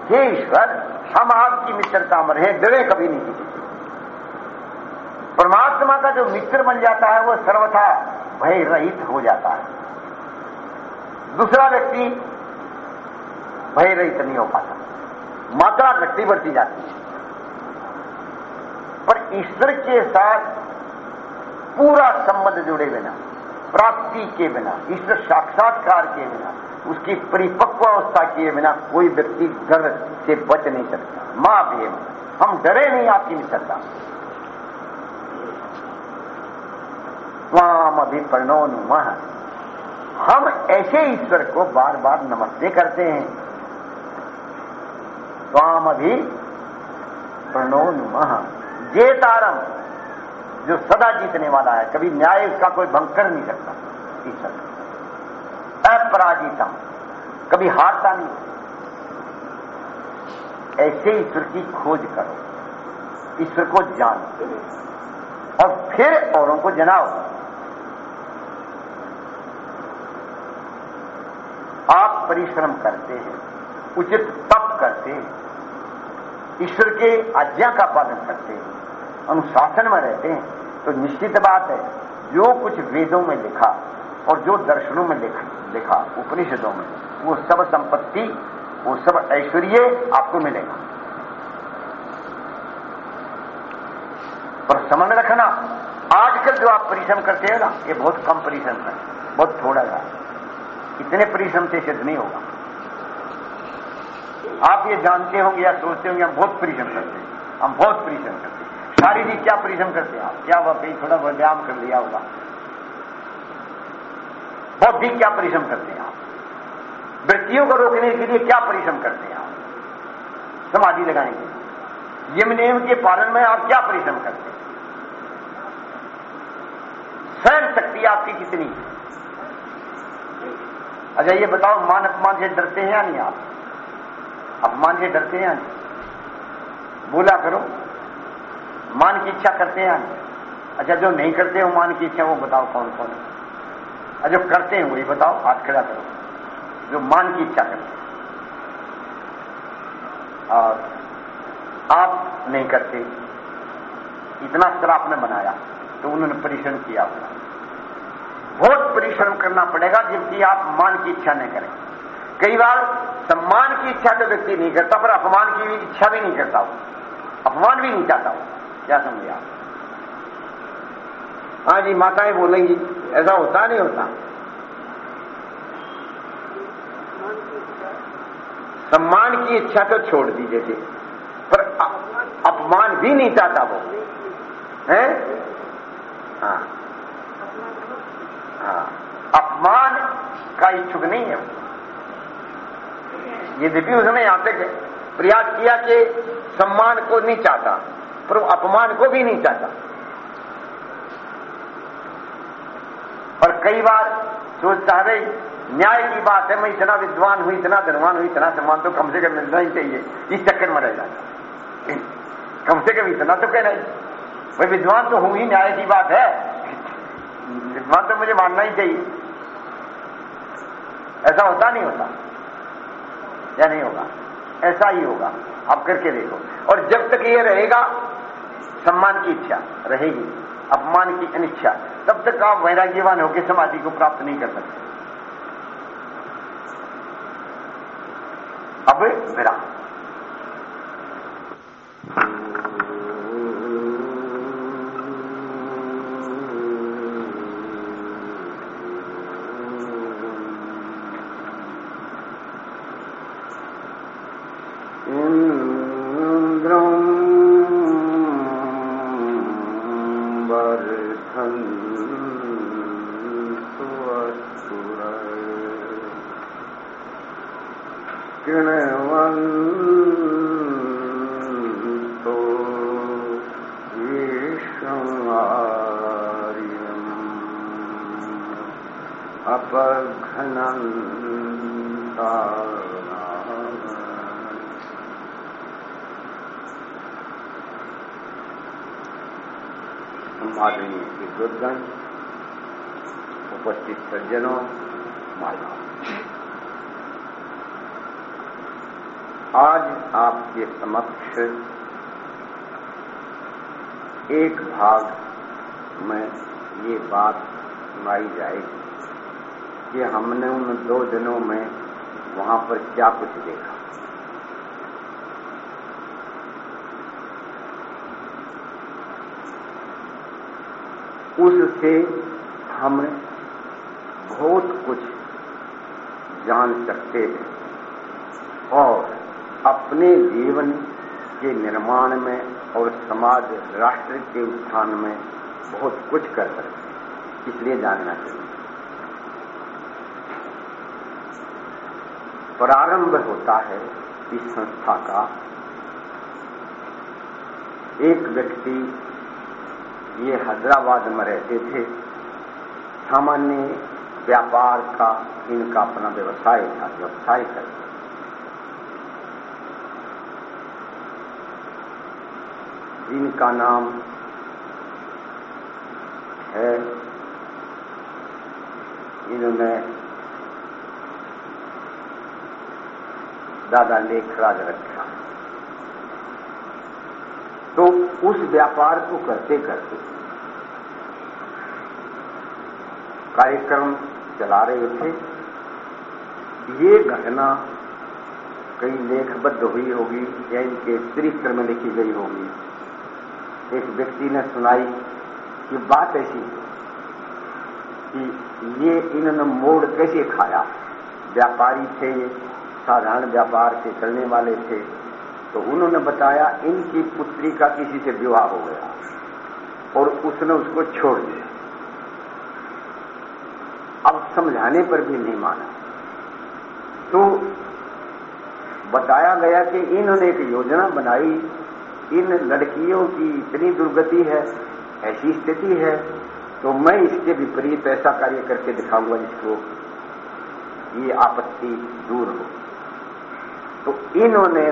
हे ईश्वर, हम आपकी मित्रता में रहे, डरे कभी नहीं किसी परमात्मा का जो मित्र बन जाता है, वो सर्वथा भय रहित हो जाता है। दूसरा व्यक्ति भय रहित नहीं हो पाता। मात्रा घटती बढ़ती जाती है। पर ईश्वर के साथ पूरा संबंध जुड़े बिना, प्राप्ति के बिना, ईश्वर साक्षात्कार के बिना, उसकी परिपक्व अवस्था किए बिना कोई व्यक्ति डर से बच नहीं सकता। माँ भेम, हम डरे नहीं आपकी मित्रता। स्वाम अभिप्रणो नुमः हम ऐसे ईश्वर को बार बार नमस्ते करते हैं। स्वाम अभी प्रणो नुमः। जेतारम जो सदा जीतने वाला है, कभी न्याय उसका कोई भंग कर नहीं सकता, ईश्वर। अपराजितम, कभी हारता नहीं। ऐसे ईश्वर की खोज करो, ईश्वर को जानो, और फिर औरों को जनाओ। आप परिश्रम करते हैं उचित तप करते हैं ईश्वर के आज्ञा का पालन करते हैं अनुशासन में रहते हैं तो निश्चित बात है जो कुछ वेदों में लिखा और जो दर्शनों में लिखा, लिखा उपनिषदों में वो सब संपत्ति वो सब ऐश्वर्य आपको मिलेगा। पर समझ रखना आजकल जो आप परिश्रम करते हैं ना ये बहुत कम परिश्रम है बहुत थोड़ा है। इतने परिश्रम से सिद्ध नहीं होगा। आप ये जानते होंगे या सोचते होंगे, हम बहुत परिश्रम करते हैं। हम बहुत परिश्रम करते हैं। शारीरिक क्या परिश्रम करते हैं आप? क्या वह कहीं थोड़ा व्यायाम कर लिया होगा? बौद्धिक क्या परिश्रम करते हैं आप? वृत्तियों को रोकने के लिए क्या परिश्रम करते हैं आप? समाधि लगाने के लिए। यम नियम के पालन में आप क्या परिश्रम करते हैं? स्वयं शक्ति आपकी कितनी है? अच्छा ये बताओ, मान अपमान से डरते हैं या नहीं आप? अपमान से डरते हैं या नहीं? बोला करो। मान की इच्छा करते हैं या नहीं? अच्छा जो नहीं करते हो मान की इच्छा, वो बताओ कौन कौन? है जो करते हैं वही बताओ, हाथ खड़ा करो। जो मान की इच्छा करते हैं। और आप नहीं करते। इतना स्तर आपने बनाया तो उन्होंने परिश्रम किया होगा। बहुत परिश्रम करना पड़ेगा जबकि आप मान की इच्छा नहीं करें। कई बार सम्मान की इच्छा तो व्यक्ति नहीं करता, पर अपमान की इच्छा भी नहीं करता वो। अपमान भी नहीं चाहता वो। क्या समझे आप? हाँ जी, माताएँ बोलेंगी, ऐसा होता नहीं होता। सम्मान की इच्छा तो छोड़ दीजिए थी पर अपमान भी नहीं चाहता वो। है हाँ? हाँ अपमान का इच्छुक नहीं है। यद्यपि उसने यहाँ तक प्रयास किया कि सम्मान को नहीं चाहता, पर अपमान को भी नहीं चाहता। और कई बार सोचता है भाई न्याय की बात है, मैं इतना विद्वान हूँ, इतना धनवान हूँ, इतना सम्मान तो कम से कम मिलना ही चाहिए, इस चक्कर में रह जाता कम से कम इतना तो कहना ही। भाई विद्वान तो हूँ ही, न्याय की बात है। विद्वान तो मुझे मानना ही चाहिए। ऐसा होता नहीं होता। या नहीं होगा? ऐसा ही होगा। आप करके देखो। और जब तक ये रहेगा, सम्मान की इच्छा रहेगी, अपमान की अनिच्छा, तब तक आप वैराग्यवान होकर समाधि को प्राप्त नहीं कर सकते। अब विराम। आदरणीय विद्वतगण उपस्थित सज्जनों माला आज आपके समक्ष एक भाग में ये बात सुनाई जाएगी कि हमने उन दो दिनों में वहाँ पर क्या कुछ देखा। उससे हम बहुत कुछ जान सकते हैं और अपने जीवन के निर्माण में और समाज राष्ट्र के उत्थान में बहुत कुछ कर सकते हैं। इसलिए जानना चाहिए। प्रारंभ होता है इस संस्था का। एक व्यक्ति ये हैदराबाद में रहते थे, सामान्य व्यापार का इनका अपना व्यवसाय था, व्यवसाय करते इनका नाम है, इन्होंने दादा लेखराज रखा तो उस व्यापार को करते करते कार्यक्रम चला रहे थे। ये घटना कई लेखबद्ध हुई होगी या इनके चरित्र में लिखी गई होगी। एक व्यक्ति ने सुनाई कि बात ऐसी कि ये इन्होंने मोड़ कैसे खाया? व्यापारी थे, साधारण व्यापार के चलने वाले थे। तो उन्होंने बताया इनकी पुत्री का किसी से विवाह हो गया और उसने उसको छोड़ दिया। अब समझाने पर भी नहीं माना। तो बताया गया कि इन्होंने एक योजना बनाई। इन लड़कियों की इतनी दुर्गति है, ऐसी स्थिति है तो मैं इसके विपरीत ऐसा कार्य करके दिखाऊँगा जिसको ये आपत्ति दूर हो। तो इन्होंने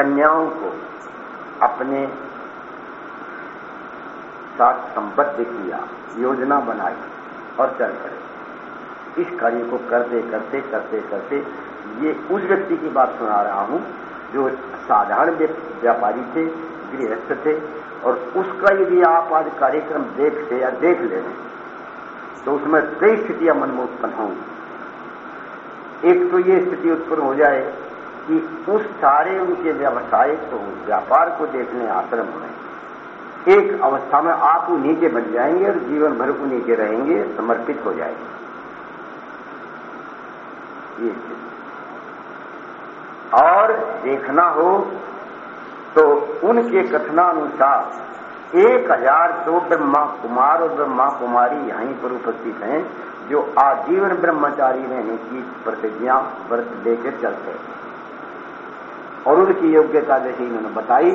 कन्याओं को अपने साथ संबद्ध किया, योजना बनाई और चल पड़े। इस कार्य को करते करते करते करते ये उस व्यक्ति की बात सुना रहा हूँ जो साधारण व्यापारी थे, गृहस्थ थे और उसका यदि आप आज कार्यक्रम देखते या देख ले तो उसमें कई स्थितियाँ मन में उत्पन्न होंगी। एक तो ये स्थिति उत्पन्न हो जाए कि उस सारे उनके व्यवसाय को व्यापार को देखने आश्रम में एक अवस्था में आप उन्हीं के बन जाएँगे और जीवन भर उन्हीं के रहेंगे, समर्पित हो जाएँगे। ये और देखना हो तो उनके कथनानुसार एक हज़ार तो ब्रह्मा कुमार और ब्रह्मा कुमारी यहीं पर उपस्थित हैं, जो आजीवन ब्रह्मचारी रहने की प्रतिज्ञा व्रत लेकर चलते हैं। और उनकी योग्यता जैसे इन्होंने बताई,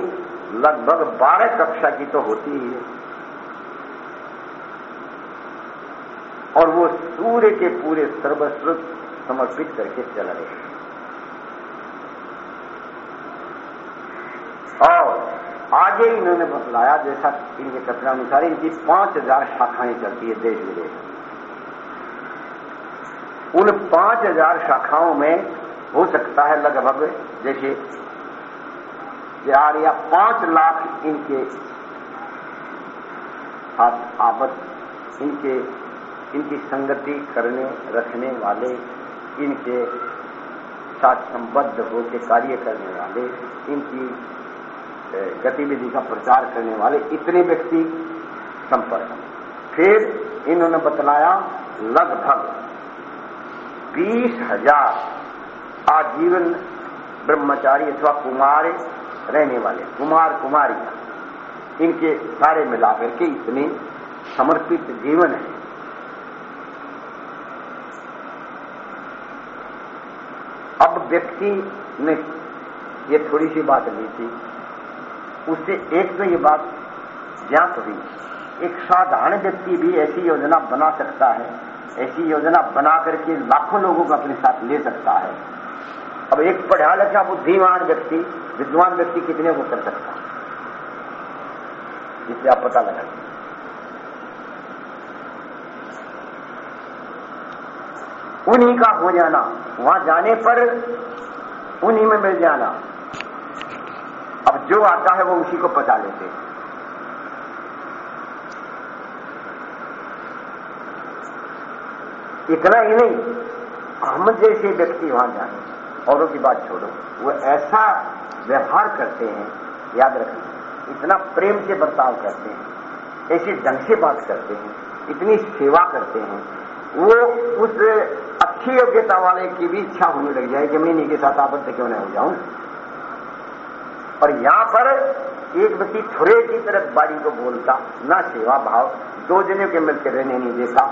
लगभग बारह कक्षा की तो होती ही है। और वो सूर्य के पूरे सर्वस्व समर्पित करके चल रहे और आगे इन्होंने बतलाया, जैसा इनके कथनानुसार इनकी पाँच हज़ार शाखाएँ चलती है देश विदेश उन पाँच हज़ार शाखाओं में हो सकता है लगभग जैसे चार या पाँच लाख इनके साथ आपत इनके, इनकी संगति करने, रखने वाले, इनके साथ संबद्ध होकर कार्य करने वाले, इनकी गतिविधि का प्रचार करने वाले इतने व्यक्ति संपर्क फिर इन्होंने बतलाया, लगभग बीस हज़ार आजीवन ब्रह्मचारी अथवा कुमार रहने वाले, कुमार कुमारियाँ इनके सारे मिलाकर के इतने समर्पित जीवन है। अब व्यक्ति ने ये थोड़ी सी बात ली थी, उससे एक तो ये बात ज्ञात हुई, एक साधारण व्यक्ति भी ऐसी योजना बना सकता है, ऐसी योजना बना करके लाखों लोगों को अपने साथ ले सकता है। अब एक पढ़ा लिखा बुद्धिमान व्यक्ति, विद्वान व्यक्ति कितने को कर सकता है? जिससे आप पता लगा उन्हीं का हो जाना, वहाँ जाने पर उन्हीं में मिल जाना। अब जो आता है वो उसी को पता लेते इतना ही नहीं, हम जैसे व्यक्ति वहाँ जाए औरों की बात छोड़ो। वो ऐसा व्यवहार करते हैं, याद रखें इतना प्रेम से बर्ताव करते हैं, ऐसे ढंग से बात करते हैं, इतनी सेवा करते हैं, वो उस अच्छी योग्यता वाले की भी इच्छा होने लग जाए कि मैं इन्हीं के साथ आबद्ध क्यों नहीं हो जाऊँ। और यहाँ पर एक व्यक्ति थोड़े की तरफ़ बाड़ी को बोलता, ना सेवा भाव, दो जने के मिलकर रहने नहीं देता,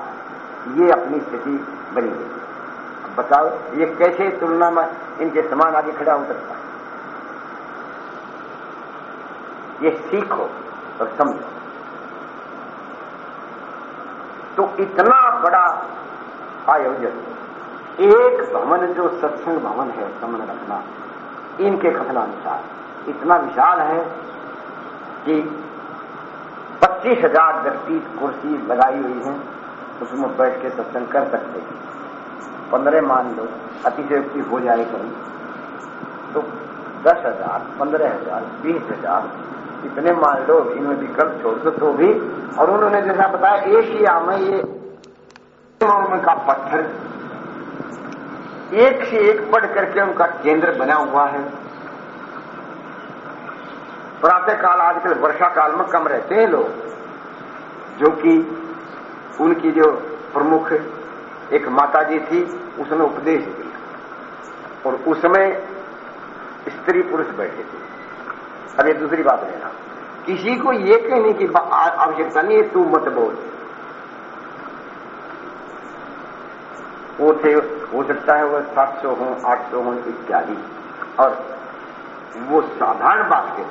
ये अपनी स्थिति बनी गई बताओ, ये कैसे तुलना में इनके समान आगे खड़ा हो सकता है? ये सीखो और समझो। तो इतना बड़ा आयोजन, एक भवन जो सत्संग भवन है समझ रखना, इनके कथनानुसार, इतना विशाल है कि पच्चीस हज़ार व्यक्ति कुर्सी लगाई हुई है, उसमें बैठ के सत्संग कर सकते हैं। पंद्रह मान लो, अतिशयोक्ति हो जाए कहीं तो दस हज़ार, पंद्रह हज़ार, बीस हज़ार, इतने मान लो, इनमें विकल्प छोड़ दो तो भी, और उन्होंने जैसा बताया, एक एशिया में ये का पत्थर। एक से एक पढ़ करके उनका केंद्र बना हुआ है। प्रातः काल, आजकल वर्षा काल में कम रहते हैं लोग, जो कि उनकी जो प्रमुख एक माता जी थी, उसने उपदेश दिया। और उसमें स्त्री पुरुष बैठे थे। अब ये दूसरी बात लेना किसी को ये कहने की आवश्यकता नहीं है, तू मत बोल। वो थे, हो सकता है वह सात सौ हो, आठ सौ हो, इत्यादि। और वो साधारण बात के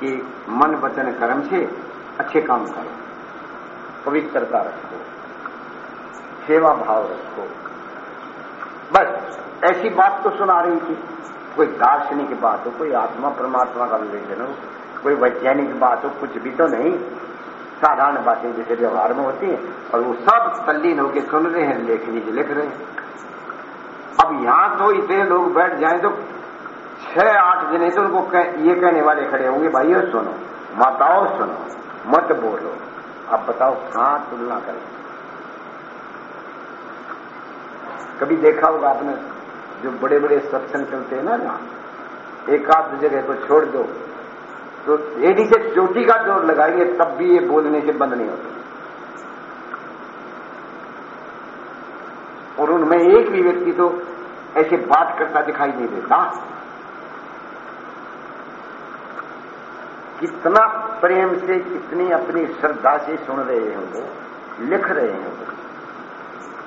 कि मन, वचन, कर्म से अच्छे काम करो। पवित्रता रखो। सेवा भाव रखो। बस ऐसी बात तो सुना रही थी। कोई दार्शनिक बात हो कोई आत्मा परमात्मा का विवेचन हो कोई वैज्ञानिक बात हो कुछ भी तो नहीं। साधारण बातें जैसे व्यवहार में होती हैं और वो सब तल्लीन होकर सुन रहे हैं लेख से लिख रहे हैं। अब यहाँ तो इतने लोग बैठ जाए तो छह आठ जने तो उनको कह, ये कहने वाले खड़े होंगे भाइयों सुनो माताओं सुनो मत बोलो। अब बताओ कहाँ तुलना करें? कभी देखा होगा आपने, जो बड़े बड़े सत्संग चलते हैं ना जहाँ एक आध जगह को छोड़ दो। तो एडी से चोटी का ज़ोर लगाएँगे तब भी ये बोलने से बंद नहीं होता। और उनमें एक भी व्यक्ति तो ऐसे बात करता दिखाई नहीं देता। कितना प्रेम से कितनी अपनी श्रद्धा से सुन रहे होंगे, लिख रहे होंगे।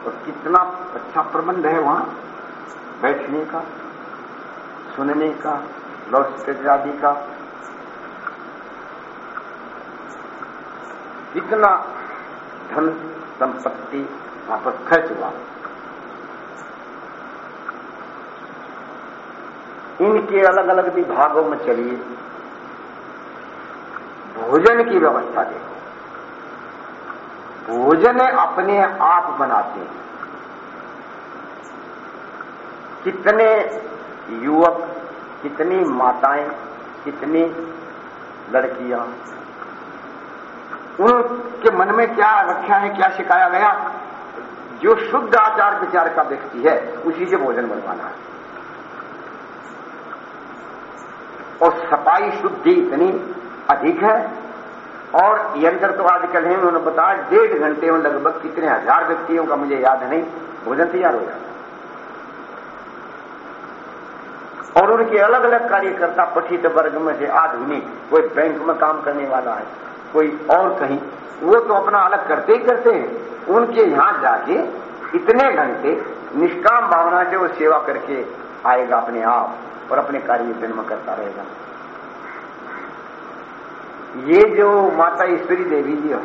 और कितना अच्छा प्रबंध है वहाँ, बैठने का, सुनने का लाउड आदि का। कितना धन संपत्ति वहाँ पर खर्च हुआ। इनके अलग अलग विभागों में चलिए। भोजन की व्यवस्था देखो। भोजन अपने आप बनाते हैं। कितने युवक, कितनी माताएँ, कितनी लड़कियाँ, उनके मन में क्या रखा है, क्या सिखाया गया? जो शुद्ध आचार विचार का व्यक्ति है, उसी से भोजन बनवाना है। और सफ़ाई शुद्धि इतनी अधिक है और यंत्र तो आजकल है, उन्होंने बताया, डेढ़ घंटे में लगभग कितने हज़ार व्यक्तियों का मुझे याद नहीं, भोजन तैयार हो जाता और उनके अलग अलग कार्यकर्ता पठित वर्ग में से आधुनिक, कोई बैंक में काम करने वाला है, कोई और कहीं, वो तो अपना अलग करते ही करते हैं। उनके यहाँ जाके इतने घंटे निष्काम भावना से वो सेवा करके आएगा अपने आप और अपने कार्य जन्म करता रहेगा। ये जो माता ईश्वरी देवी जी है,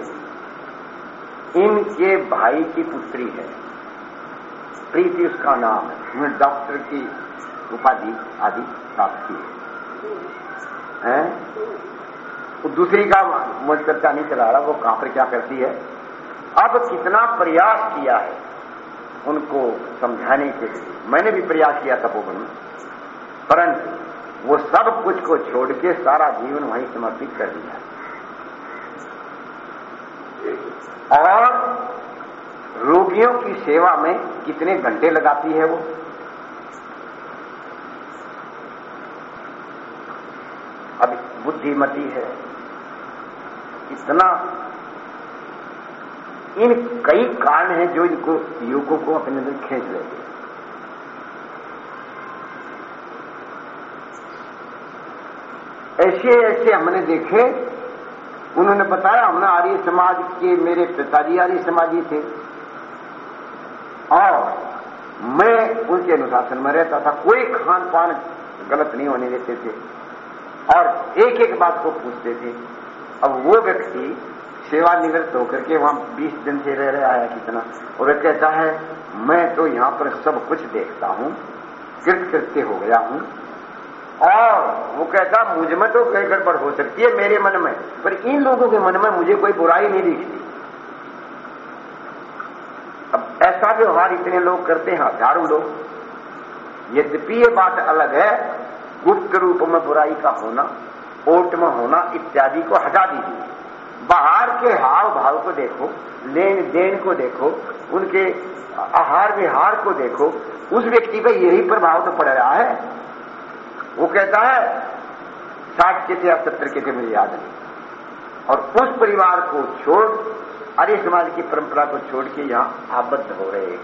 इनके भाई की पुत्री है। प्रीति उसका नाम है। डॉक्टर की उपाधि आदि प्राप्त की है। तो दूसरी का मुझ चर्चा नहीं चला रहा, वो कहाँ पर क्या करती है? अब कितना प्रयास किया है उनको समझाने के लिए। मैंने भी प्रयास किया तपोवन परंतु वो सब कुछ को छोड़ के सारा जीवन वहीं समर्पित कर दिया। और रोगियों की सेवा में कितने घंटे लगाती है वो? अब बुद्धिमती है। इतना इन कई कारण हैं जो इनको युवकों को अपने अंदर खींच लेते ऐसे ऐसे हमने देखे। उन्होंने बताया, हमने आर्य समाज के मेरे पिताजी आर्य समाजी थे। और मैं उनके अनुशासन में रहता था। कोई खान पान गलत नहीं होने देते थे। और एक एक बात को पूछते थे। अब वो व्यक्ति सेवानिवृत्त होकर के वहाँ 20 दिन से रह रहा है कितना। और वह कहता है, मैं तो यहाँ पर सब कुछ देखता हूँ। कृत कृत्य हो गया हूँ। और वो कहता, मुझमें तो कई गड़बड़ हो सकती है मेरे मन में, पर इन लोगों के मन में मुझे कोई बुराई नहीं दिखती। अब ऐसा व्यवहार इतने लोग करते हैं, हज़ारों लोग। यद्यपि ये बात अलग है, गुप्त रूप में बुराई का होना, ओट में होना इत्यादि को हटा दीजिए। बाहर के हाव भाव को देखो लेन देन को देखो, उनके आहार विहार को देखो, उस व्यक्ति पर यही प्रभाव तो पड़ रहा है। वो कहता है साठ के थे या सत्तर के थे मुझे याद नहीं। और उस परिवार को छोड़ आर्य समाज की परंपरा को छोड़ के यहाँ आबद्ध हो रहे हैं।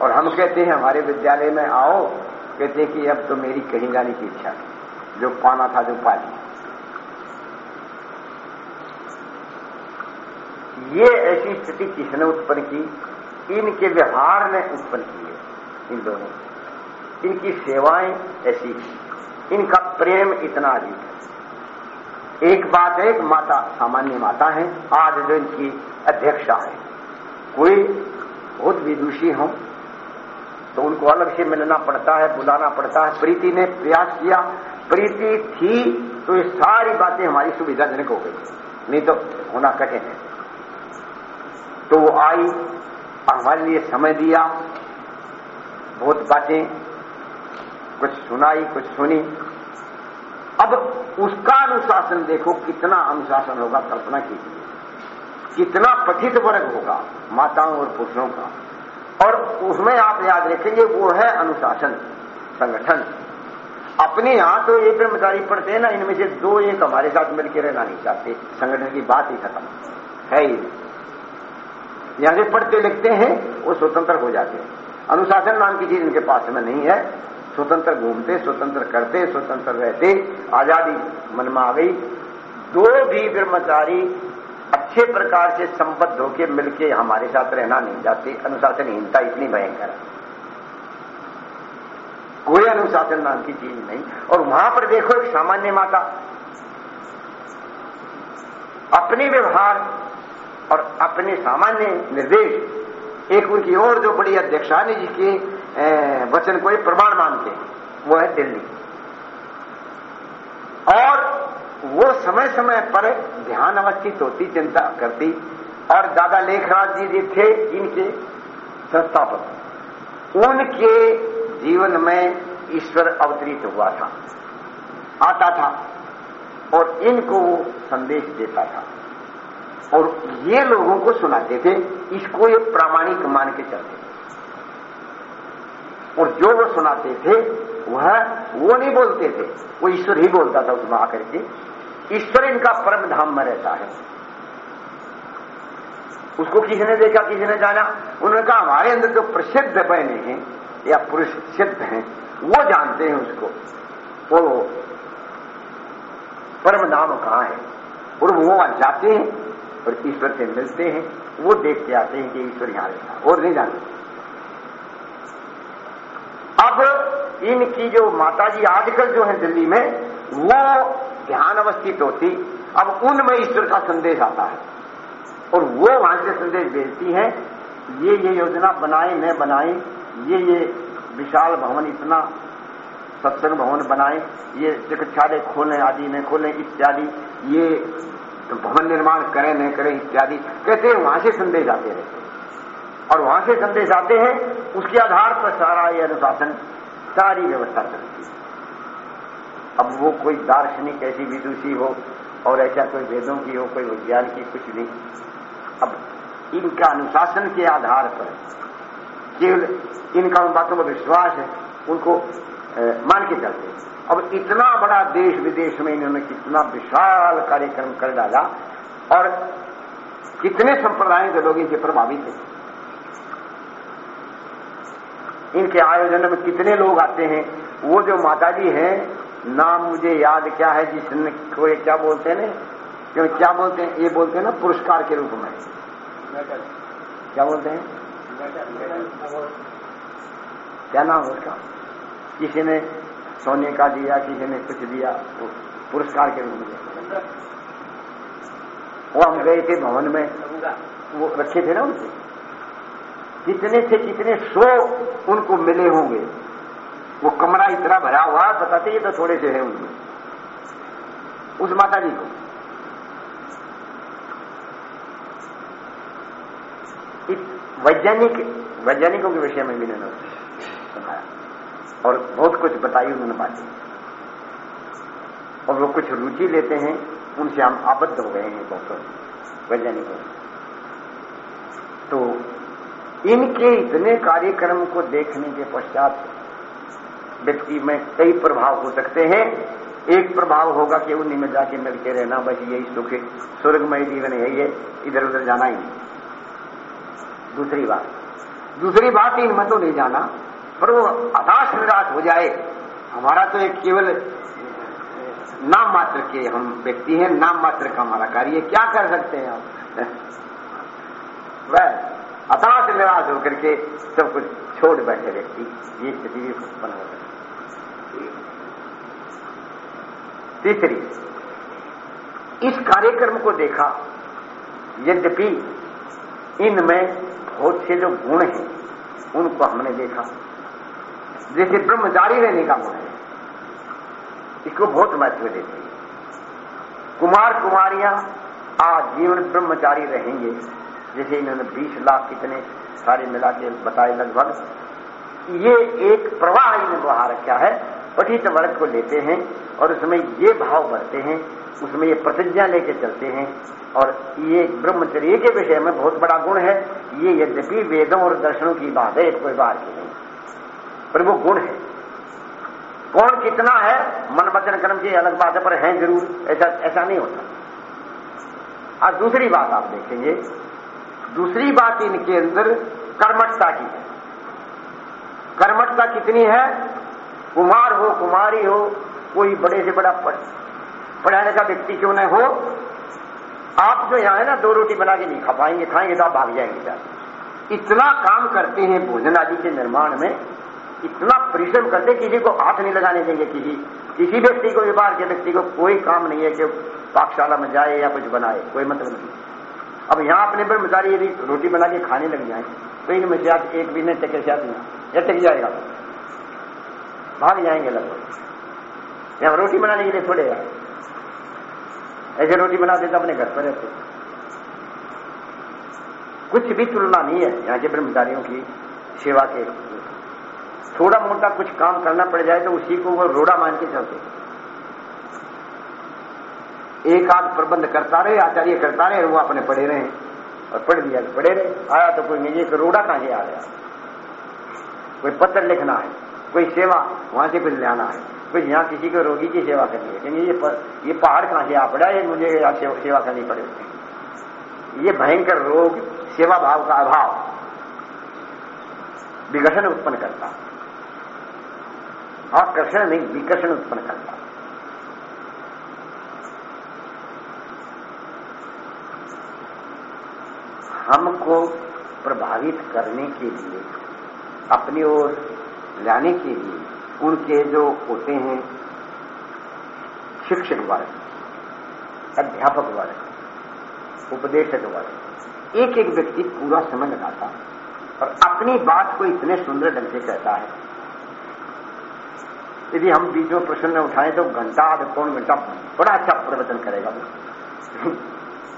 और हम कहते हैं, हमारे विद्यालय में आओ। कहते हैं कि अब तो मेरी कहीं जाने की इच्छा है जो पाना था, जो पा लिया ये ऐसी स्थिति किसने उत्पन्न की? इनके व्यवहार ने उत्पन्न की है, इन दोनों। इनकी सेवाएँ ऐसी इनका प्रेम इतना अधिक है। एक बात है, एक माता, सामान्य माता है, आज जो इनकी अध्यक्षा है। कोई बहुत विदुषी हो तो उनको अलग से मिलना पड़ता है, बुलाना पड़ता है। प्रीति ने प्रयास किया। प्रीति थी तो ये सारी बातें हमारी सुविधाजनक हो गई। नहीं तो होना कठिन है। तो वो आई हमारे लिए समय दिया। बहुत बातें कुछ सुनाई, कुछ सुनी। अब उसका अनुशासन देखो, कितना अनुशासन होगा, कल्पना कीजिए। कितना पठित वर्ग होगा, माताओं और पुरुषों का। और उसमें आप याद रखेंगे, वो है अनुशासन, संगठन। अपने यहाँ तो ये कर्मचारी पढ़ते हैं ना, इनमें से दो एक हमारे साथ मिलकर रहना नहीं चाहते। संगठन की बात ही खत्म, है ही यहाँ से पढ़ते लिखते हैं, वो स्वतंत्र हो जाते हैं। अनुशासन नाम की चीज़ इनके पास में नहीं है। स्वतंत्र घूमते, स्वतंत्र करते, स्वतंत्र रहते, आज़ादी मन में आ गई। दो भी ब्रह्मचारी अच्छे प्रकार से संबद्ध होकर मिलके हमारे साथ रहना नहीं चाहते। अनुशासनहीनता इतनी भयंकर कोई अनुशासन नाम की चीज़ नहीं। और वहाँ पर देखो एक सामान्य माता। अपने व्यवहार और अपने सामान्य निर्देश। एक उनकी और जो बड़ी अध्यक्षा ने जिसके वचन को प्रमाण मानते हैं वो है दिल्ली। और वो समय समय पर ध्यान अवस्थित होती, चिंता करती, और दादा लेखराज जी जी थे इनके संस्थापक, उनके जीवन में ईश्वर अवतरित हुआ था, आता था, और इनको वो संदेश देता था। और ये लोगों को सुनाते थे, इसको ये प्रामाणिक मान के चलते। और जो वो सुनाते थे, वह वो नहीं बोलते थे। वो ईश्वर ही बोलता था उसमें आकर के। ईश्वर इनका परम धाम में रहता है। उसको किसी ने देखा, किसी ने जाना। उन्होंने कहा, हमारे अंदर जो प्रसिद्ध बहने हैं या पुरुष सिद्ध हैं, वो जानते हैं उसको। वो परम धाम कहाँ है? और वो वहाँ जाते हैं और ईश्वर से मिलते हैं। वो देख के आते हैं कि ईश्वर यहाँ रहता और नहीं जानते अब इनकी जो माता जी आजकल जो है दिल्ली में, वो ध्यान अवस्थित होती, अब उनमें ईश्वर का संदेश आता है। और वो वहाँ से संदेश भेजती है, ये ये योजना बनाए न बनाए ये ये विशाल भवन इतना, सत्संग भवन बनाए, ये चिकित्सालय खोलें, आदि न खोलें, इत्यादि, ये भवन निर्माण करें न करें, इत्यादि, कहते हैं, वहाँ से संदेश आते रहते और वहाँ से संदेश आते हैं, उसके आधार पर सारा ये अनुशासन, सारी व्यवस्था चलती है। अब वो कोई दार्शनिक ऐसी विदुषी हो और ऐसा कोई वेदों की हो, कोई विज्ञान की कुछ नहीं। अब इनका अनुशासन के आधार पर, केवल इनका उन बातों पर विश्वास है, उनको मान के चलते अब इतना बड़ा देश विदेश में इन्होंने कितना विशाल कार्यक्रम कर डाला और कितने संप्रदायों के लोग इनसे प्रभावित हैं। इनके आयोजन में कितने लोग आते हैं? वो जो माता जी हैं, नाम मुझे याद क्या है जिसने को क्या बोलते हैं? क्यों क्या बोलते हैं? ये बोलते हैं ना, पुरस्कार के रूप में। क्या बोलते हैं? क्या नाम उसका? किसी ने सोने का दिया, किसी ने कुछ दिया पुरस्कार के रूप में। वो हम गए थे भवन में। वो रखे थे ना उनसे कितने से कितने सौ उनको मिले होंगे, वो कमरा इतना भरा हुआ बताते ये तो थोड़े से है उनमें। उस माता जी को वैज्ञानिक, वैज्ञानिकों के विषय में बताया। और बहुत कुछ बताई उन्होंने बातें। और वो कुछ रुचि लेते हैं, उनसे हम आबद्ध हो गए हैं बहुत वैज्ञानिकों। तो इनके इतने कार्यक्रम को देखने के पश्चात व्यक्ति में कई प्रभाव हो सकते हैं। एक प्रभाव होगा कि उन्हीं में जाके मिलके रहना, बस यही सुख स्वर्गमय जीवन है इधर उधर जाना ही दूसरी बात। दूसरी बात इनमें तो नहीं जाना, पर वो हताश निराश हो जाए। हमारा तो एक केवल नाम मात्र के हम व्यक्ति हैं नाम मात्र का हमारा कार्य। क्या कर सकते हैं हम वह हताश निराश होकर के सब कुछ छोड़ बैठे व्यक्ति। ये स्थिति भी उत्पन्न हो सकती तीसरी, इस कार्यक्रम को देखा, यद्यपि इनमें बहुत से जो गुण हैं, उनको हमने देखा। जैसे ब्रह्मचारी रहने का गुण है, इसको बहुत महत्व देते हैं। कुमार कुमारियाँ आज जीवन ब्रह्मचारी रहेंगे। जैसे इन्होंने 20 लाख कितने सारे मिला के बताए लगभग। ये एक प्रवाह इन्हें बहा रखा है। पठित वर्ग को लेते हैं और उसमें ये भाव बढ़ते हैं, उसमें ये प्रतिज्ञा लेके चलते हैं। और ये ब्रह्मचर्य के विषय में बहुत बड़ा गुण है। ये यद्यपि वेदों और दर्शनों की बात है, कोई बात की नहीं। पर वो गुण है। कौन कितना है, मन वचन कर्म की अलग बात है पर है ज़रूर, ऐसा ऐसा नहीं होता। आज दूसरी बात आप देखेंगे। दूसरी बात इनके अंदर कर्मठता की है। कर्मठता कितनी है? कुमार हो, कुमारी हो, कोई बड़े से बड़ा पढ़ाने का व्यक्ति क्यों न हो? आप जो यहाँ है ना, दो रोटी बना के नहीं खा पाएँगे, खाएँगे तो आप भाग जाएँगे क्या इतना काम करते हैं भोजन आदि के निर्माण में, इतना परिश्रम करते किसी को हाथ नहीं लगाने देंगे, किसी किसी व्यक्ति को व्यापार के व्यक्ति को कोई काम नहीं है कि पाकशाला में जाए या कुछ बनाए, कोई मतलब नहीं। अब यहाँ अपने ब्रह्मचारी यदि रोटी बना के खाने लग जाए तो इनमें से आप एक भी नहीं टके से या टक जाएगा। भाग जाएँगे लगभग। यहाँ रोटी बनाने के लिए थोड़े ऐसे रोटी बनाते तो अपने घर पर रहते। कुछ भी तुलना नहीं है यहाँ के ब्रह्मचारियों की सेवा के थोड़ा मोटा कुछ काम करना पड़ जाए तो उसी को वो रोड़ा मान के चलते। एक आध प्रबंध करता रहे आचार्य करता रहे वो अपने पढ़े रहे और पढ़ दिया पढ़े रहे। आया तो कोई नहीं एक रोड़ा कहाँ से आ गया? कोई पत्र लिखना है कोई सेवा वहाँ से कुछ लाना है। कुछ यहाँ किसी को रोगी की सेवा करनी है क्योंकि ये पर, ये पहाड़ कहाँ से आ पड़ा ये मुझे सेवा करनी पड़े। ये भयंकर रोग सेवा भाव का अभाव विकर्षण उत्पन्न करता। आकर्षण नहीं विकर्षण उत्पन्न करता। हमको प्रभावित करने के लिए, अपनी ओर लाने के लिए उनके जो होते हैं शिक्षक वर्ग, अध्यापक वर्ग, उपदेशक वर्ग एक एक व्यक्ति पूरा समय लगाता और अपनी बात को इतने सुंदर ढंग से कहता है। यदि हम बीच में प्रश्न उठाएँ तो घंटा आध पौन घंटा बड़ा अच्छा प्रवचन करेगा वो।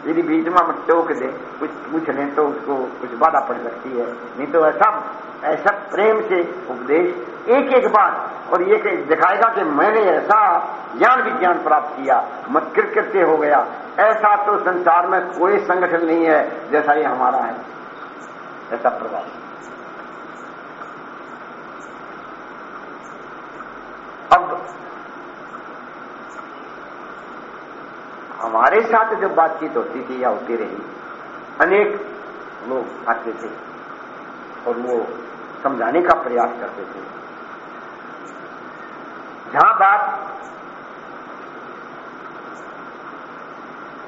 यदि बीच में हम टोक दे, कुछ पूछ लें तो उसको कुछ बाधा पड़ सकती है। नहीं तो ऐसा ऐसा प्रेम से उपदेश एक एक बात और ये दिखाएगा कि मैंने ऐसा ज्ञान विज्ञान प्राप्त किया, मत कृत्य हो गया। ऐसा तो संसार में कोई संगठन नहीं है जैसा ये हमारा है। ऐसा प्रभाव अब हमारे साथ जब बातचीत होती थी या होती रही, अनेक लोग आते थे और वो समझाने का प्रयास करते थे। जहाँ बात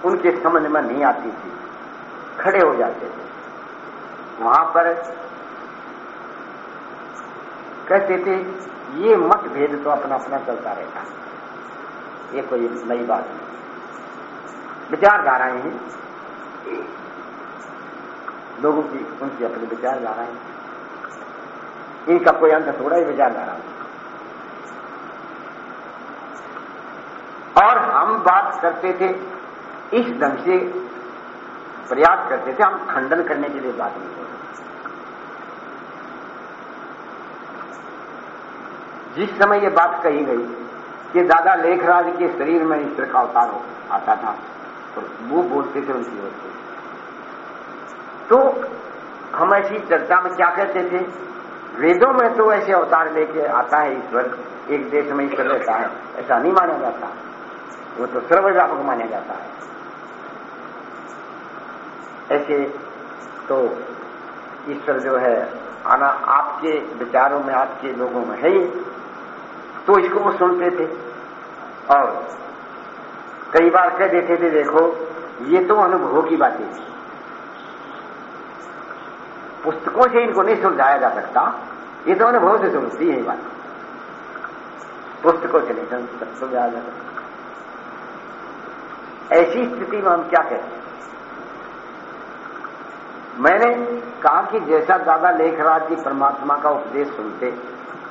उनके समझ में नहीं आती थी, खड़े हो जाते थे। वहाँ पर कहते थे, ये मतभेद तो अपना अपना चलता रहता ये कोई नई बात नहीं। विचारधाराएँ हैं। लोगों की, उनकी अपनी विचारधाराएँ इनका कोई अंत थोड़ा ही विचारधारा और हम बात करते थे, इस ढंग से प्रयास करते थे, हम खंडन करने के लिए बात नहीं करते जिस समय ये बात कही गई कि दादा लेखराज के शरीर में ईश्वर का अवतार हो आता था वो बोलते थे उनकी से। तो हम ऐसी चर्चा में क्या कहते थे? वेदों में तो ऐसे अवतार लेके आता है ईश्वर, एक देश में ईश्वर रहता है, ऐसा नहीं माना जाता। वो तो सर्वव्यापक माना जाता है। ऐसे तो ईश्वर जो है, आना आपके विचारों में, आपके लोगों में है ही तो इसको वो सुनते थे। और कई बार कह देते थे, देखो, ये तो अनुभव की बातें थी। पुस्तकों से इनको नहीं सुलझाया जा सकता। ये तो अनुभव से सुनती है बात। पुस्तकों से नहीं सुलझाया जा सकता। ऐसी स्थिति में हम क्या करें मैंने कहा कि जैसा दादा लेखराज जी परमात्मा का उपदेश सुनते,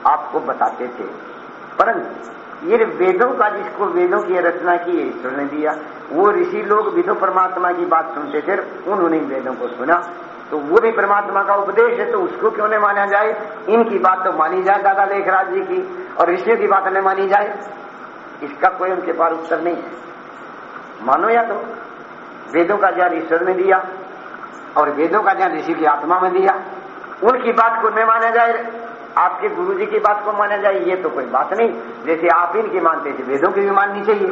आपको बताते थे, परंतु ये वेदों का जिसको वेदों की रचना की ईश्वर ने दिया, वो ऋषि लोग विधो परमात्मा की बात सुनते थे, उन्होंने वेदों को सुना। तो वो भी परमात्मा का उपदेश है तो उसको क्यों नहीं माना जाए? इनकी बात तो मानी जाए, दादा लेखराज जी की, और ऋषियों की बात नहीं मानी जाए। इसका कोई उनके पास उत्तर नहीं है। मानो या तो वेदों का ज्ञान ईश्वर ने दिया, और वेदों का ज्ञान ऋषि की आत्मा में दिया। उनकी बात को नहीं माना जाए। आपके गुरु जी की बात को माना जाए, ये तो कोई बात नहीं। जैसे आप इनकी मानते थे, वेदों की भी माननी चाहिए।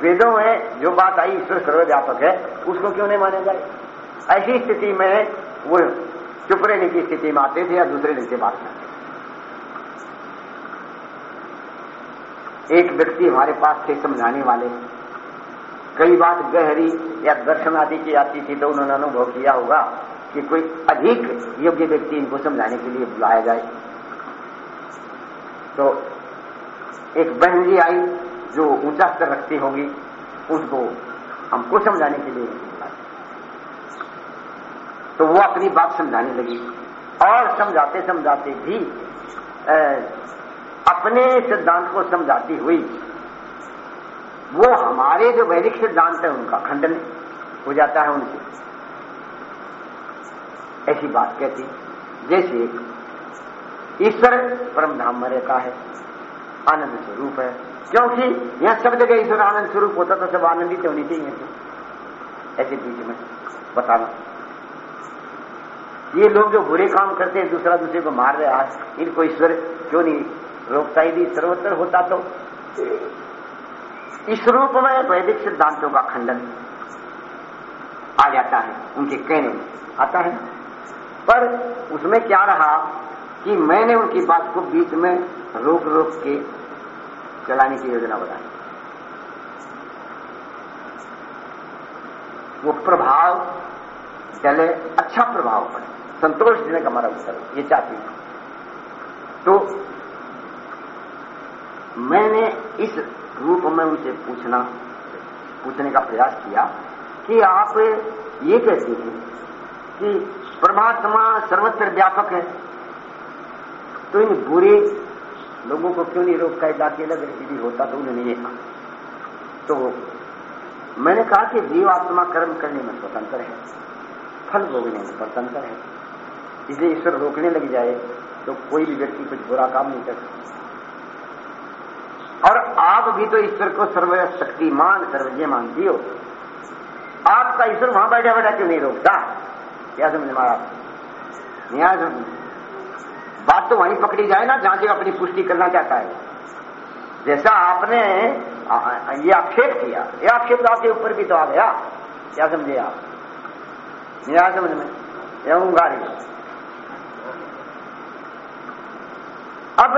वेदों में जो बात आई, ईश्वर सर्वव्यापक है, उसको क्यों नहीं माना जाए? ऐसी स्थिति में वो चुप रहने की स्थिति में आते थे या दूसरे दिन से बात करते एक व्यक्ति हमारे पास थे, समझाने वाले। कई बात गहरी या दर्शन आदि की आती थी तो उन्होंने अनुभव किया होगा। कि कोई अधिक योग्य व्यक्ति इनको समझाने के लिए बुलाया जाए। तो एक बहन जी आई जो ऊँचा स्तर रखती होगी, उसको हमको समझाने के लिए तो वो अपनी बात समझाने लगी और समझाते समझाते भी अपने सिद्धांत को समझाती हुई, वो हमारे जो वैदिक सिद्धांत है, उनका खंडन हो जाता है उनसे। ऐसी बात कहती, जैसे ईश्वर परम धाम में रहता है, आनंद स्वरूप है। क्योंकि यहाँ सब जगह ईश्वर आनंद स्वरूप होता तो सब आनंदित होनी चाहिए थे ऐसे बीच में बताना। ये लोग जो बुरे काम करते हैं, दूसरा दूसरे को मार रहे आज इनको ईश्वर क्यों नहीं रोकता? यदि सर्वोत्तर होता तो इस रूप में वैदिक सिद्धांतों का खंडन आ जाता है, उनके कहने में आता है। पर उसमें क्या रहा कि मैंने उनकी बात को बीच में रोक रोक के चलाने की योजना बनाई। वो प्रभाव चले अच्छा प्रभाव पड़े। संतोष देने का हमारा उत्तर ये चाहती हूँ। तो मैंने इस रूप में उनसे पूछना, पूछने का प्रयास किया कि आप ये कहते हैं कि परमात्मा सर्वत्र व्यापक है। तो इन बुरे लोगों को क्यों नहीं रोकता जाके अलग यदि होता तो उन्हें नहीं देखा तो मैंने कहा कि जीवात्मा कर्म करने में स्वतंत्र है। फल भोगने में स्वतंत्र है। इसलिए ईश्वर रोकने लग जाए तो कोई भी व्यक्ति कुछ बुरा काम नहीं कर सकता। और आप भी तो ईश्वर को सर्व शक्तिमान सर्वज्ञ मानती हो आपका ईश्वर वहाँ बैठा बैठा क्यों नहीं रोकता? क्या समझ में नहीं बात तो वहीं पकड़ी जाए ना, जहाँ से अपनी पुष्टि करना चाहता है। जैसा आपने ये आक्षेप किया, ये आक्षेप तो आपके ऊपर भी तो आ गया, क्या समझे आप? नहीं समझ में यह उंगारी अब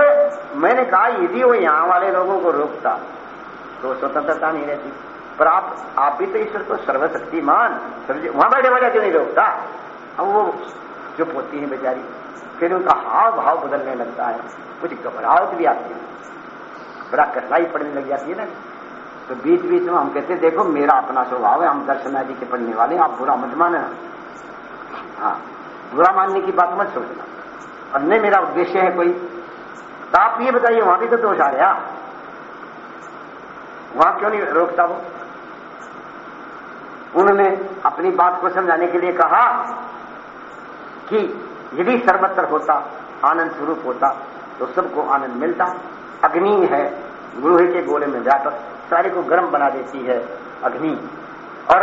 मैंने कहा, यदि वो यहाँ वाले लोगों को रोकता तो स्वतंत्रता नहीं रहती। पर आप आप भी तो ईश्वर को सर्वशक्तिमान वहाँ बैठे बैठे क्यों नहीं रोकता? अब वो चुप होती है बेचारी, फिर उनका हाव भाव बदलने लगता है। कुछ घबराहट भी आती है। बड़ा कठिनाई पड़ने लग जाती है ना। तो बीच बीच में हम कहते देखो, मेरा अपना स्वभाव है, हम दर्शन आदि के पढ़ने वाले आप बुरा मत मानना हाँ बुरा मानने की बात मत सोचना। और नहीं मेरा उद्देश्य है कोई। तो आप ये बताइए, वहाँ भी तो दोष आ गया। वहाँ क्यों नहीं रोकता वो? उन्होंने अपनी बात को समझाने के लिए कहा कि यदि सर्वत्र होता, आनंद स्वरूप होता तो सबको आनंद मिलता। अग्नि है, लोहे के गोले में व्यापक सारे को गर्म बना देती है अग्नि। और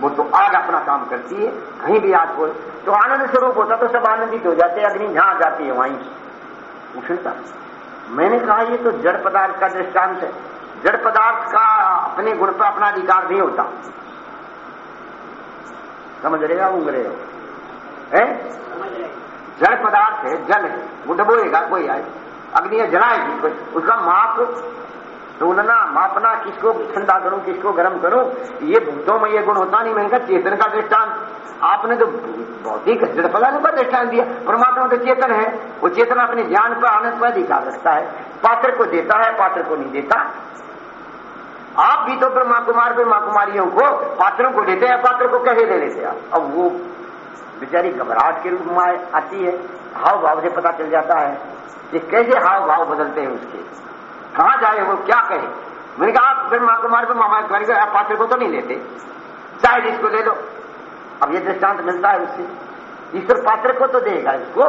वो तो आग अपना काम करती है, कहीं भी आग को तो आनंद स्वरूप होता तो सब आनंदित हो जाते, अग्नि जहाँ जाती है वहीं। उछलता मैंने कहा, ये तो जड़ पदार्थ का दृष्टांत है। जड़ पदार्थ का अपने गुण पर अपना अधिकार नहीं होता। समझ रहे हो उंग रहे हो है? जड़ पदार्थ है, जल है। वो डबोएगा कोई आए। अग्नि जलाएगी उसका माप तोलना मापना किसको, ठंडा करूँ, किसको गर्म करूँ, ये भूतों में ये गुण होता नहीं। कहा, चेतन का दृष्टांत। आपने तो भौतिक जड़ का दृष्टांत दिया। परमात्मा तो चेतन है। वो चेतन अपने ज्ञान पर आनंद पर अधिकार रखता है। पात्र को देता है, पात्र को नहीं देता। आप भी तो ब्रह्मा कुमार, ब्रह्मा कुमारियों को पात्रों को देते हैं, पात्र को कैसे दे लेते हैं। अब वो बेचारी घबराहट के रूप में आती है हाव भाव से पता चल जाता है कि कैसे हाव भाव बदलते हैं उसके। कहा जाए वो, क्या कहे? मैंने कहा, आप ब्रह्मा कुमार ब्रह्मा कुमारी को आप पात्र को तो नहीं लेते। चाहे इसको ले लो। अब ये दृष्टांत मिलता है उससे। ईश्वर पात्र को तो देगा इसको।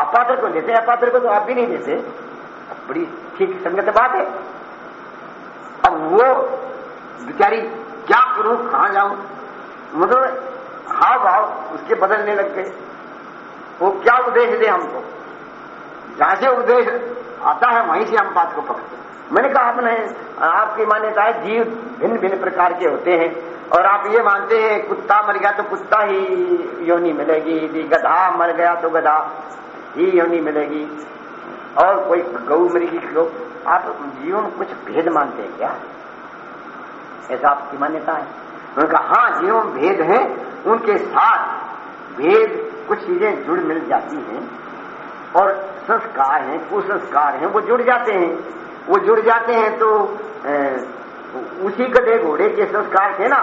आप पात्र को देते हैं पात्र को तो आप भी नहीं देते। बड़ी ठीक संगत बात है। अब वो बेचारी, क्या करूँ? कहाँ जाऊँ? मतलब हाव भाव उसके बदलने लग गए। वो क्या उपदेश दे हमको? जहाँ से उपदेश आता है, वहीं से हम बात को पकड़ते मैंने कहा, आपने, आपकी मान्यता है जीव भिन्न भिन्न प्रकार के होते हैं और आप ये मानते हैं, कुत्ता मर गया तो कुत्ता ही योनी मिलेगी, यदि गधा मर गया तो गधा ही योनी मिलेगी। और कोई गऊ मरेगी लोग आप जीवन कुछ भेद मानते हैं क्या? ऐसा आपकी मान्यता है? उन्होंने कहा हाँ जीवन भेद है उनके साथ भेद कुछ चीज़ें जुड़ मिल जाती हैं और संस्कार हैं कुसंस्कार हैं वो जुड़ जाते हैं। वो जुड़ जाते हैं तो ए, उसी गधे घोड़े के संस्कार से ना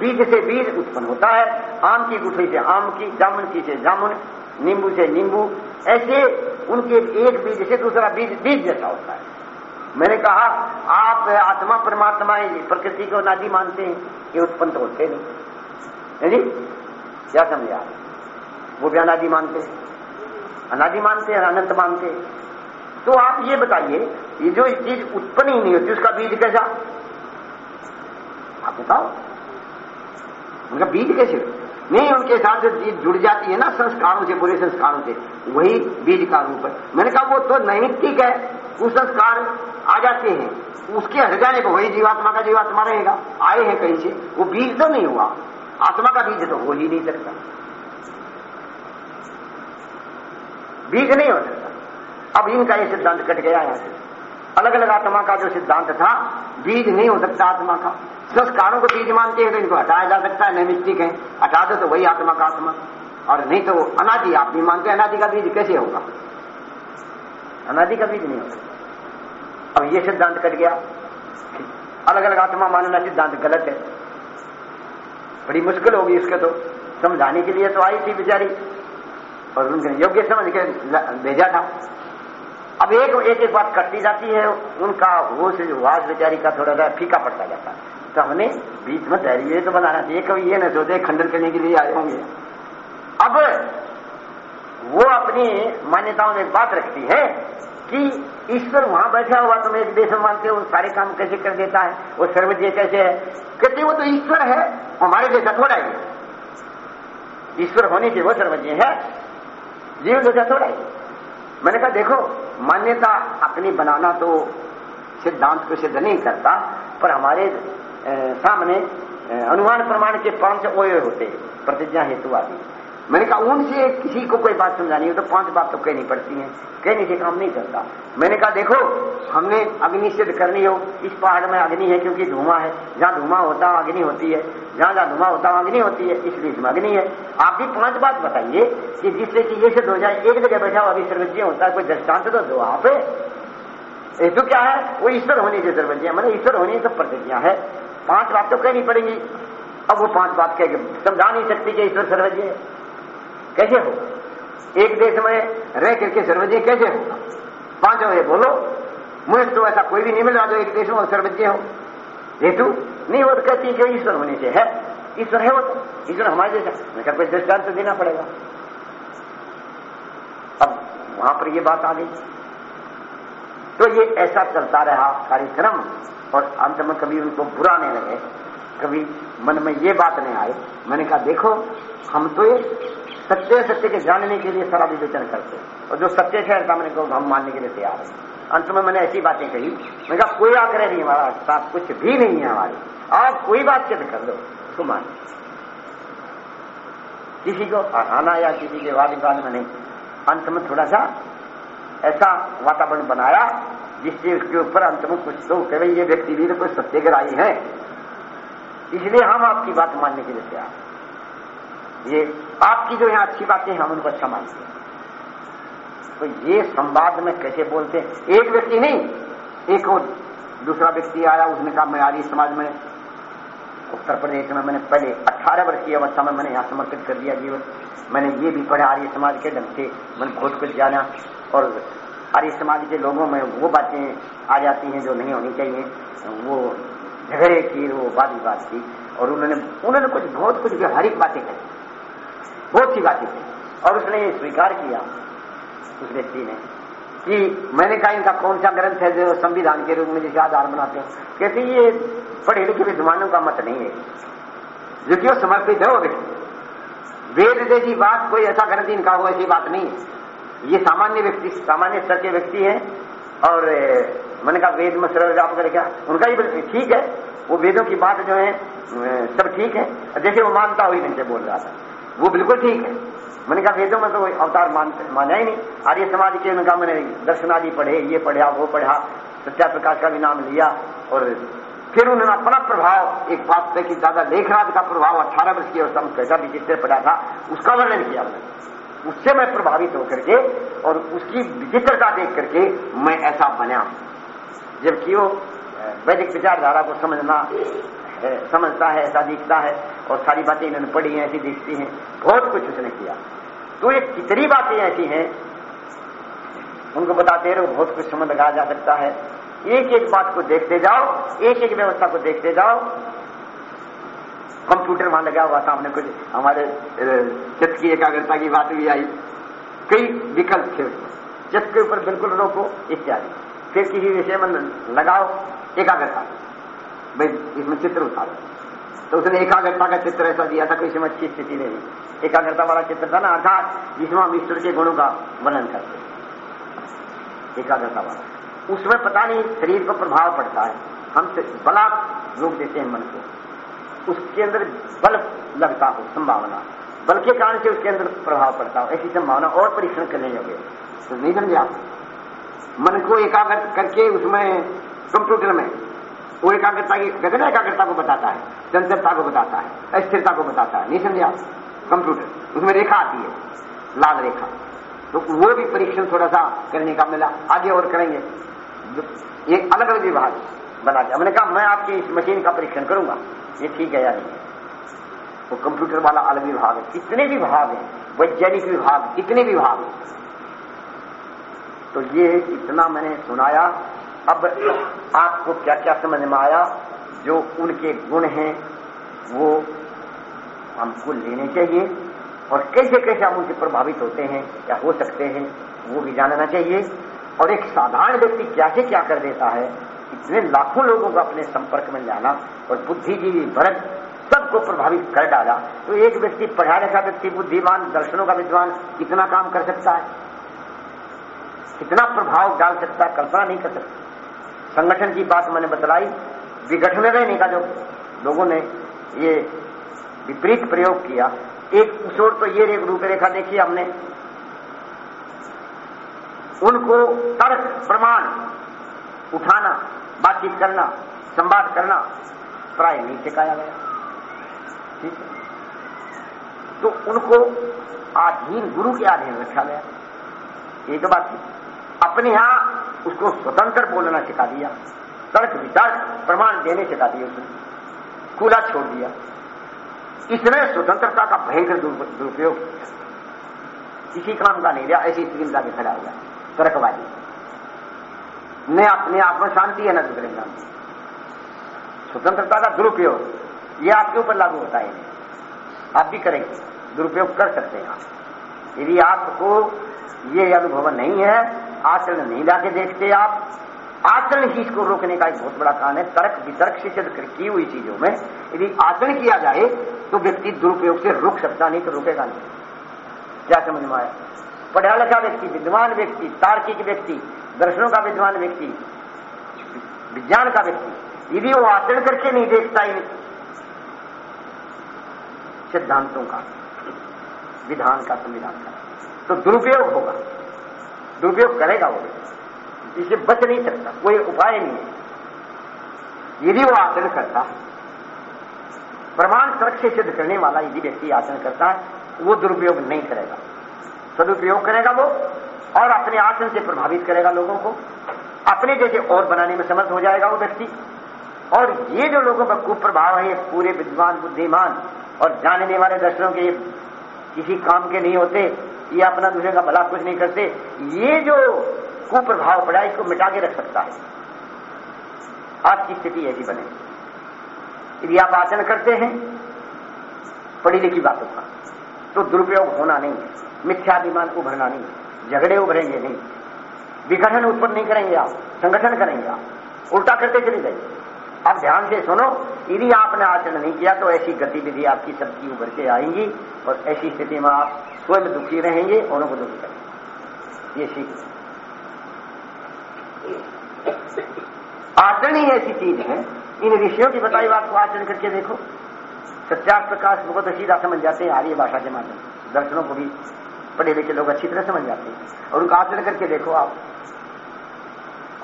बीज से बीज उत्पन्न होता है आम की गुठली से आम की जामुन की से जामुन नींबू से नींबू ऐसे उनके एक बीज से दूसरा बीज बीज जैसा होता है। मैंने कहा आप आत्मा परमात्मा प्रकृति को अनादि मानते हैं ये उत्पन्न तो होते नहीं। जी क्या समझे आप? वो भी अनादि मानते हैं। अनादि मानते हैं, अनंत मानते हैं। तो आप ये बताइए, ये जो चीज़ उत्पन्न ही नहीं होती, उसका बीज कैसा? आप बताओ। उनका बीज कैसे? नहीं, उनके साथ जो चीज़ जुड़ जाती है ना, संस्कारों से, बुरे संस्कारों से, वही बीज का रूप है। मैंने कहा, वो तो नैमित्तिक है कुसंस्कार आ जाते हैं। उसके हट जाने पर वही जीवात्मा का जीवात्मा रहेगा, आए हैं कहीं से, वो बीज तो नहीं हुआ। आत्मा का बीज तो हो ही नहीं सकता। बीज नहीं हो सकता। अब इनका ये सिद्धांत कट गया यहाँ से। अलग अलग आत्मा का जो सिद्धांत था, बीज नहीं हो सकता आत्मा का। संस्कारों को बीज मानते हैं तो इनको हटाया जा सकता है, नैमित्तिक है। हटा दो तो वही आत्मा का आत्मा। और नहीं तो अनादि, आप भी मानते हैं अनादि का बीज कैसे होगा? अनादि का बीज नहीं होगा अब ये सिद्धांत कट गया। अलग अलग आत्मा मानना सिद्धांत गलत है। बड़ी मुश्किल होगी इसके तो। समझाने के लिए तो आई थी बेचारी। और उनके योग्य समझ के भेजा था। अब एक एक एक बात कटती जाती है, उनका होश जो वास बेचारी का थोड़ा सा फीका पड़ता जाता है। तो हमने बीच में धैर्य तो बनाना चाहिए कभी ये न सोचे खंडन करने के लिए आए होंगे। अब वो अपनी मान्यताओं में बात रखती है कि ईश्वर वहाँ बैठा हुआ तुम एक देश में मानते हो सारे काम कैसे कर देता है? वो सर्वज्ञ कैसे है? कहते वो तो ईश्वर है, हमारे जैसा थोड़ा ही। ईश्वर होने से वो सर्वज्ञ है। जीव जैसा थोड़ा ही। मैंने कहा, देखो, मान्यता अपनी बनाना तो सिद्धांत को सिद्ध नहीं करता, पर हमारे सामने अनुमान प्रमाण के पाँच ओये होते प्रतिज्ञा हेतु आदि। मैंने कहा, उनसे किसी को कोई बात समझानी हो तो पाँच बात तो कहनी पड़ती है। कहने से काम नहीं करता मैंने कहा, देखो, हमने अग्नि सिद्ध करनी हो। इस पहाड़ में अग्नि है क्योंकि धुआँ है। जहाँ धुआँ होता है अग्नि होती है। जहाँ जहाँ धुआँ होता है अग्नि होती है। इसलिए इसमें अग्नि है। आप भी पाँच बात बताइए कि जिससे कि ये सिद्ध हो जाए, एक जगह बैठा हुआ अभी सर्वज्ञ होता है, कोई दृष्टांत तो दो आप हेतु क्या है? वो ईश्वर होने से सर्वज्ञ मैंने ईश्वर होने से प्रतिज्ञा है। पाँच बात तो कहनी पड़ेगी। अब वो पाँच बात कह समझा नहीं सकती कि ईश्वर सर्वज्ञ है। कैसे हो? एक देश में रह करके सर्वज्ञ कैसे होगा पाँच हो बोलो। मुझे तो ऐसा कोई भी नहीं मिल जो एक देश में सर्वज्ञ हो। हेतु नहीं वो कहती है कि ईश्वर होने से है। ईश्वर है वो तो। ईश्वर हमारे जैसा। मैं क्या कोई दृष्टांत तो देना पड़ेगा। अब वहाँ पर ये बात आ गई। तो ये ऐसा चलता रहा कार्यक्रम, और अंत में कभी उनको बुरा नहीं लगे। कभी मन में ये बात नहीं आई। मैंने कहा, देखो, हम तो ये सत्य सत्य के जानने के लिए सारा विवेचन करते और जो सत्य ठहरता मैंने को हम मानने के लिए तैयार है। अंत में मैंने ऐसी बातें कही, मैंने कहा, कोई आग्रह नहीं हमारा साथ कुछ भी नहीं है हमारे। आप कोई बात सिद्ध कर दो उसको मान किसी को हराना या किसी के वाद विवाद में नहीं। अंत में थोड़ा सा ऐसा वातावरण बनाया, जिससे उसके ऊपर अंत में कुछ तो कह, ये व्यक्ति भी तो कोई सत्यग्राही है। इसलिए हम आपकी बात मानने के लिए तैयार ये आपकी जो यहाँ अच्छी बातें हम उनको अच्छा मानते हैं। तो ये संवाद में कैसे बोलते हैं? एक व्यक्ति नहीं, एक और दूसरा व्यक्ति आया, उसने कहा, मैं आर्य समाज में उत्तर प्रदेश में मैंने पहले 18 वर्ष की अवस्था में मैंने यहाँ समर्पित कर दिया जीवन। मैंने ये भी पढ़ा, आर्य समाज के ढंग से मैंने बहुत कुछ जाना और आर्य समाज के लोगों में वो बातें आ जाती हैं जो नहीं होनी चाहिए। वो झगड़े की, वो वाद विवाद की और उन्होंने उन्होंने कुछ बहुत कुछ हर एक बातें कही। बहुत सी बातें थी और उसने ये स्वीकार किया, उस व्यक्ति ने, कि मैंने कहा, इनका कौन सा ग्रंथ है जो संविधान के रूप में जिसे आधार बनाते हैं? कहते, ये पढ़े लिखे विद्वानों का मत नहीं है। जो कि वो समर्पित है, वो व्यक्ति। वेद जैसी बात, कोई ऐसा ग्रंथ इनका हो, ऐसी बात नहीं है। ये सामान्य व्यक्ति, सामान्य स्तर के व्यक्ति है, और मैंने कहा, वेद में करे क्या? उनका ही ठीक है। वो वेदों की बात जो है सब ठीक है। जैसे वो मानता हुई ढंग से बोल रहा था। वो बिल्कुल ठीक है। मैंने कहा वेदों में तो अवतार मान माना ही नहीं। आर्य समाज के उनका मैंने दर्शनादि पढ़े, ये पढ़ा, वो पढ़ा सत्या प्रकाश का भी नाम लिया। और फिर उन्होंने अपना प्रभाव, एक बात पे कि दादा लेखनाथ का प्रभाव अठारह वर्ष की अवस्था में कैसा विचित्र पड़ा था, उसका वर्णन किया मैंने। उससे मैं प्रभावित होकर के और उसकी विचित्रता देख करके मैं ऐसा बना। जबकि वो वैदिक विचारधारा को समझना समझता है, ऐसा दिखता है, और सारी बातें इन्होंने पढ़ी हैं, ऐसी दिखती हैं। बहुत कुछ उसने किया। तो ये कितनी बातें ऐसी हैं, उनको बताते रहो, बहुत कुछ समझ लगाया जा सकता है। एक एक बात को देखते जाओ एक एक व्यवस्था को देखते जाओ। कंप्यूटर वहाँ लगा हुआ था हमने कुछ हमारे चित्त की एकाग्रता की बात भी आई। कई विकल्प थे चित्त के ऊपर बिल्कुल रोको, इत्यादि। फिर किसी विषय में लगाओ, एकाग्रता। भाई, इसमें चित्र उतारो। तो उसने एकाग्रता का चित्र ऐसा दिया था कोई समय अच्छी स्थिति नहीं एकाग्रता वाला चित्र था ना, अर्थात जिसमें हम ईश्वर के गुणों का वर्णन करते एकाग्रता वाला। उसमें पता नहीं, शरीर पर प्रभाव पड़ता है। हम बला रोक देते हैं मन को। उसके अंदर बल लगता हो, संभावना। बल के कारण से उसके अंदर प्रभाव पड़ता हो, ऐसी संभावना और परीक्षण करने लगे तो नहीं समझे आप? मन को एकाग्र करके उसमें कंप्यूटर में वो एकाग्रता की गगन एकाग्रता को बताता है चंचलता को बताता है, अस्थिरता को बताता है, नहीं समझे आप? कंप्यूटर, उसमें रेखा आती है, लाल रेखा। तो वो भी परीक्षण थोड़ा सा करने का मिला, आगे और करेंगे। ये अलग अलग विभाग बना दिया। मैंने कहा, मैं आपकी इस मशीन का परीक्षण करूँगा। ये ठीक है या नहीं? वो तो कंप्यूटर वाला अलग विभाग है। कितने विभाग है? वैज्ञानिक विभाग कितने विभाग हैं। तो ये इतना मैंने सुनाया। अब आपको क्या क्या समझ में आया? जो उनके गुण हैं, वो हमको लेने चाहिए। और कैसे कैसे हम उनसे प्रभावित होते हैं या हो सकते हैं, वो भी जानना चाहिए। और एक साधारण व्यक्ति क्या से क्या कर देता है, इतने लाखों लोगों को अपने संपर्क में लाना और बुद्धिजीवी भरत सबको प्रभावित कर डाला। तो एक व्यक्ति पढ़ा लिखा व्यक्ति, बुद्धिमान, दर्शनों का विद्वान कितना काम कर सकता है? कितना प्रभाव डाल सकता है? कल्पना नहीं कर सकता। संगठन की बात मैंने बतलाई, विघटन रहने का जो लोगों ने ये विपरीत प्रयोग किया, एक ओर तो ये रूपरेखा देखी हमने। उनको तर्क, प्रमाण उठाना, बातचीत करना, संवाद करना, प्राय नहीं सिखाया गया। ठीक है? तो उनको आधीन गुरु के अधीन रखा गया। एक बात, अपने यहाँ उसको स्वतंत्र बोलना सिखा दिया। तर्क वितर्क प्रमाण देने सिखा दिए उसने। खुला छोड़ दिया। इसने स्वतंत्रता का भयंकर दुरुपयोग किसी काम का नहीं लिया, ऐसी स्थिति जाके खड़ा हुआ। तर्कवादी। न अपने आप में शांति है, न दूसरे शांति। स्वतंत्रता का दुरुपयोग, ये आपके ऊपर लागू होता है। आप भी करेंगे दुरुपयोग कर सकते हैं आप। यदि आपको ये अनुभव नहीं है आचरण नहीं लाके देखते आप। आचरण ही इसको रोकने का एक बहुत बड़ा कारण है। तर्क वितर्क से सिद्ध की हुई चीज़ों में यदि आचरण किया जाए तो व्यक्ति दुरुपयोग से रुक सकता नहीं तो रुकेगा नहीं। क्या समझ में आया? पढ़ा लिखा व्यक्ति, विद्वान व्यक्ति, तार्किक व्यक्ति, दर्शनों का विद्वान व्यक्ति, विज्ञान का व्यक्ति, यदि वो आचरण करके नहीं देखता इन सिद्धांतों का, विधान का संविधान का तो दुरुपयोग होगा। दुरुपयोग करेगा वो इसे बच नहीं सकता, कोई उपाय नहीं है। यदि वो आचरण करता प्रमाण तर्क से सिद्ध करने वाला यदि व्यक्ति आचरण करता है, वो दुरुपयोग नहीं करेगा। सदुपयोग करेगा वो, और अपने आसन से प्रभावित करेगा लोगों को। अपने जैसे और बनाने में समर्थ हो जाएगा वो व्यक्ति। और ये जो लोगों का कुप्रभाव है, ये पूरे विद्वान, बुद्धिमान और जानने वाले दर्शनों के किसी काम के नहीं होते ये अपना दूसरे का भला कुछ नहीं करते, ये जो कुप्रभाव पड़ा इसको मिटा के रख सकता है। आज की स्थिति ऐसी बने। यदि आप आचरण करते हैं पढ़ी लिखी बातों का तो दुरुपयोग होना नहीं है। मिथ्याभिमान उभरना नहीं झगड़े उभरेंगे नहीं। विघटन उत्पन्न नहीं करेंगे आप, संगठन करेंगे आप। उल्टा करते चले जाइए। अब ध्यान से सुनो, यदि आपने आचरण नहीं किया तो ऐसी गतिविधि आपकी सबकी उभर के आएँगी, और ऐसी स्थिति में आप स्वयं दुखी रहेंगे, और उनको दुखी करेंगे। ये सीख आचरण ही ऐसी चीज़ है। इन ऋषियों की बताई बात को आचरण करके देखो। सत्यार्थ प्रकाश बहुत सीधा समझ जाते हैं, आर्य भाषा के माध्यम दर्शनों को भी पढ़े लिखे लोग अच्छी तरह समझ जाते हैं। और उनका आचरण करके देखो आप।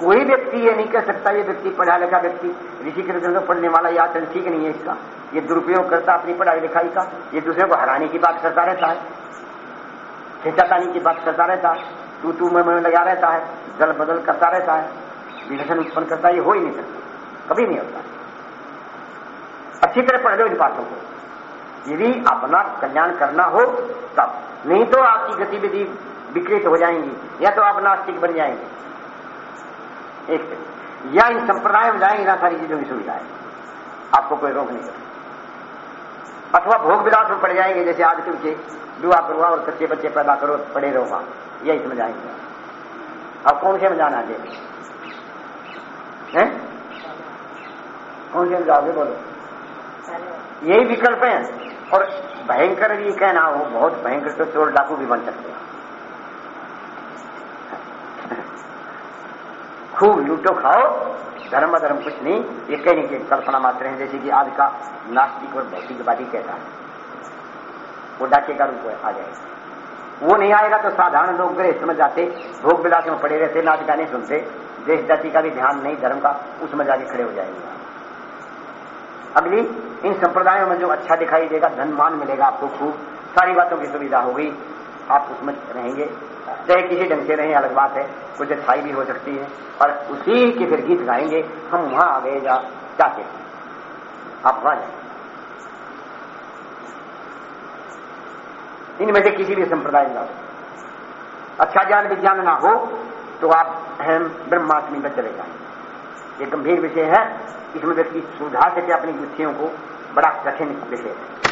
कोई व्यक्ति ये नहीं कह सकता, ये व्यक्ति पढ़ा लिखा व्यक्ति, ऋषि के हृदय पढ़ने वाला ये आचरण ठीक नहीं है इसका। ये दुरुपयोग करता अपनी पढ़ाई लिखाई का। ये दूसरे को हराने की बात करता रहता है। खिंचातानी की बात करता रहता है तू तू में में लगा रहता है दल बदल करता रहता है विघटन उत्पन्न करता है, ये हो ही नहीं सकता, कभी नहीं होता। अच्छी तरह पढ़ लो इन बातों को। यदि अपना कल्याण करना हो, तब। नहीं तो आपकी गतिविधि विकृत हो जाएँगी, या तो आप नास्तिक बन जाएँगे। एक या इन संप्रदाय में जाएँगे, ना सारी चीज़ों की सुविधा है आपको कोई रोक नहीं कर अथवा भोग विलास में पड़ जाएँगे, जैसे आजकल के दुआ करुआ और कच्चे बच्चे पैदा करो, पड़े रहो वहाँ। यही समझ आएँगे। अब कौन से में जाना चाहिए हैं? कौन से में जाओगे? बोलो। यही विकल्प है। और भयंकर ये कहना हो, बहुत भयंकर तो चोर डाकू भी बन सकते हैं। खूब लूटो खाओ धर्म धर्म कुछ नहीं, ये कहने की कल्पना मात्र है, जैसे कि आज का नास्तिक और भौतिकवादी कहता है। वो डाके का रूप आ जाएगा वो नहीं आएगा तो साधारण लोग गृह समझ जाते, भोग विलास में पड़े रहते, नाच गाने सुनते। देश जाति का भी ध्यान नहीं, धर्म का उसमें जाके खड़े हो जाएँगे। अगली, इन संप्रदायों में जो अच्छा दिखाई देगा धनमान मिलेगा आपको खूब। सारी बातों की सुविधा होगी आप उसमें रहेंगे। चाहे किसी ढंग से रहें, अलग बात है। कुछ अच्छाई भी हो सकती है। और उसी के फिर गीत गाएँगे। हम वहाँ आ गए, जा, जाते आप वहाँ जाए। इनमें से किसी भी संप्रदाय में अच्छा ज्ञान, विज्ञान ना हो तो आप ब्रह्माष्टमी पर चले जाए। ये गंभीर विषय है। इसमें व्यक्ति सुधार सके अपनी बुद्धियों को बड़ा कठिन विषय है।